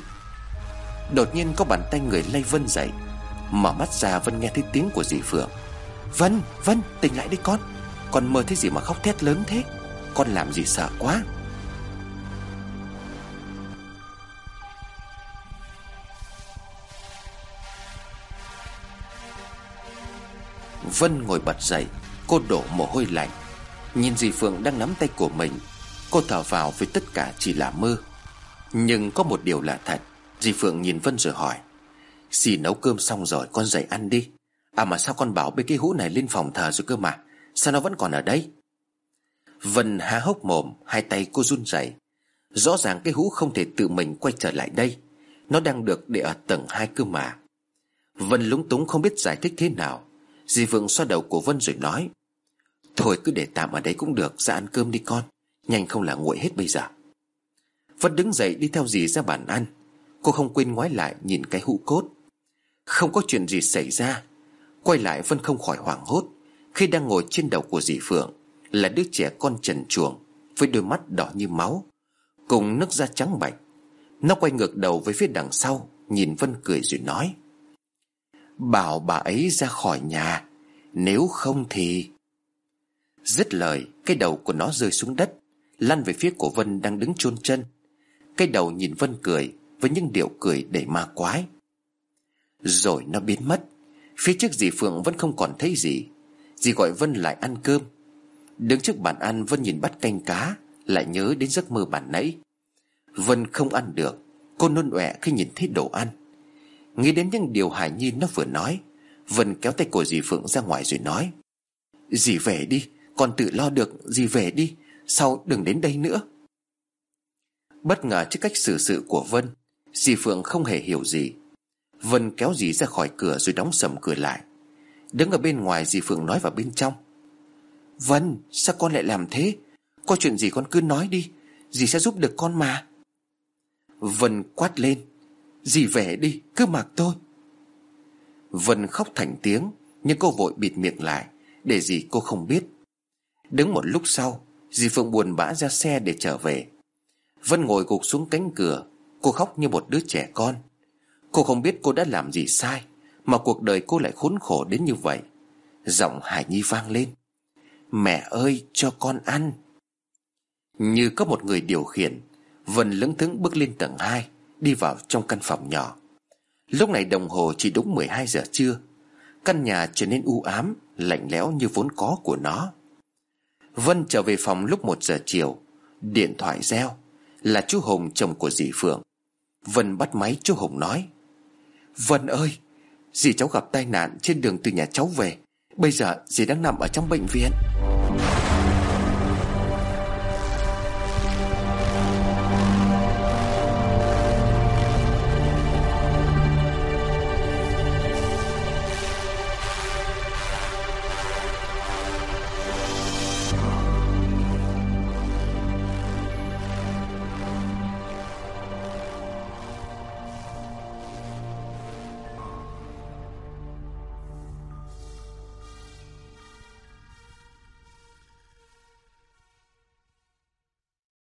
Đột nhiên có bàn tay người lay Vân dậy Mở mắt ra Vân nghe thấy tiếng của dì Phượng. Vân, Vân, tỉnh lại đi con Con mơ thấy gì mà khóc thét lớn thế Con làm gì sợ quá. Vân ngồi bật dậy Cô đổ mồ hôi lạnh. Nhìn dì Phượng đang nắm tay của mình Cô thở vào với tất cả chỉ là mơ. Nhưng có một điều là thật. Dì Phượng nhìn Vân rồi hỏi Dì nấu cơm xong rồi, con dậy ăn đi. À mà sao con bảo bê cái hũ này lên phòng thờ rồi cơ mà? Sao nó vẫn còn ở đây Vân há hốc mồm, Hai tay cô run rẩy. Rõ ràng cái hũ không thể tự mình quay trở lại đây. Nó đang được để ở tầng hai cơ mà. Vân lúng túng không biết giải thích thế nào. Dì Phượng xoa đầu của Vân rồi nói, Thôi cứ để tạm ở đấy cũng được, Ra ăn cơm đi con. Nhanh không là nguội hết bây giờ. Vân đứng dậy đi theo dì ra bàn ăn. Cô không quên ngoái lại nhìn cái hũ cốt. Không có chuyện gì xảy ra. Quay lại Vân không khỏi hoảng hốt. Khi đang ngồi trên đầu của dì Phượng, Là đứa trẻ con trần chuồng Với đôi mắt đỏ như máu, Cùng nước da trắng bạch. Nó quay ngược đầu với phía đằng sau, Nhìn Vân cười rồi nói, Bảo bà ấy ra khỏi nhà, Nếu không thì Dứt lời, Cái đầu của nó rơi xuống đất, Lăn về phía của Vân đang đứng chôn chân. Cái đầu nhìn Vân cười Với những điệu cười đầy ma quái. Rồi nó biến mất. Phía trước dì Phượng vẫn không còn thấy gì. Dì gọi Vân lại ăn cơm. Đứng trước bàn ăn, Vân nhìn bắt canh cá, Lại nhớ đến giấc mơ bản nãy. Vân không ăn được. Cô nôn ọe khi nhìn thấy đồ ăn. Nghĩ đến những điều Hải Nhi nó vừa nói, Vân kéo tay của dì Phượng ra ngoài rồi nói, Dì về đi, Con tự lo được, Dì về đi, Sau đừng đến đây nữa. Bất ngờ trước cách xử sự của Vân Dì Phượng không hề hiểu gì. Vân kéo dì ra khỏi cửa rồi đóng sầm cửa lại. Đứng ở bên ngoài dì Phượng nói vào bên trong. Vân, sao con lại làm thế? Có chuyện gì con cứ nói đi Dì sẽ giúp được con mà. Vân quát lên Dì về đi, cứ mặc tôi. Vân khóc thành tiếng, Nhưng cô vội bịt miệng lại, Để dì cô không biết. Đứng một lúc sau Dì Phượng buồn bã ra xe để trở về. Vân ngồi gục xuống cánh cửa. Cô khóc như một đứa trẻ con. Cô không biết cô đã làm gì sai, Mà cuộc đời cô lại khốn khổ đến như vậy. Giọng Hải Nhi vang lên. Mẹ ơi, cho con ăn. Như có một người điều khiển, Vân lững thững bước lên tầng 2 Đi vào trong căn phòng nhỏ. Lúc này đồng hồ chỉ đúng 12 giờ trưa. Căn nhà trở nên u ám, Lạnh lẽo như vốn có của nó. Vân trở về phòng lúc 1 giờ chiều. Điện thoại reo. Là chú Hùng chồng của dì Phượng. Vân bắt máy chú Hùng nói, Vân ơi, Dì cháu gặp tai nạn trên đường từ nhà cháu về. Bây giờ dì đang nằm ở trong bệnh viện.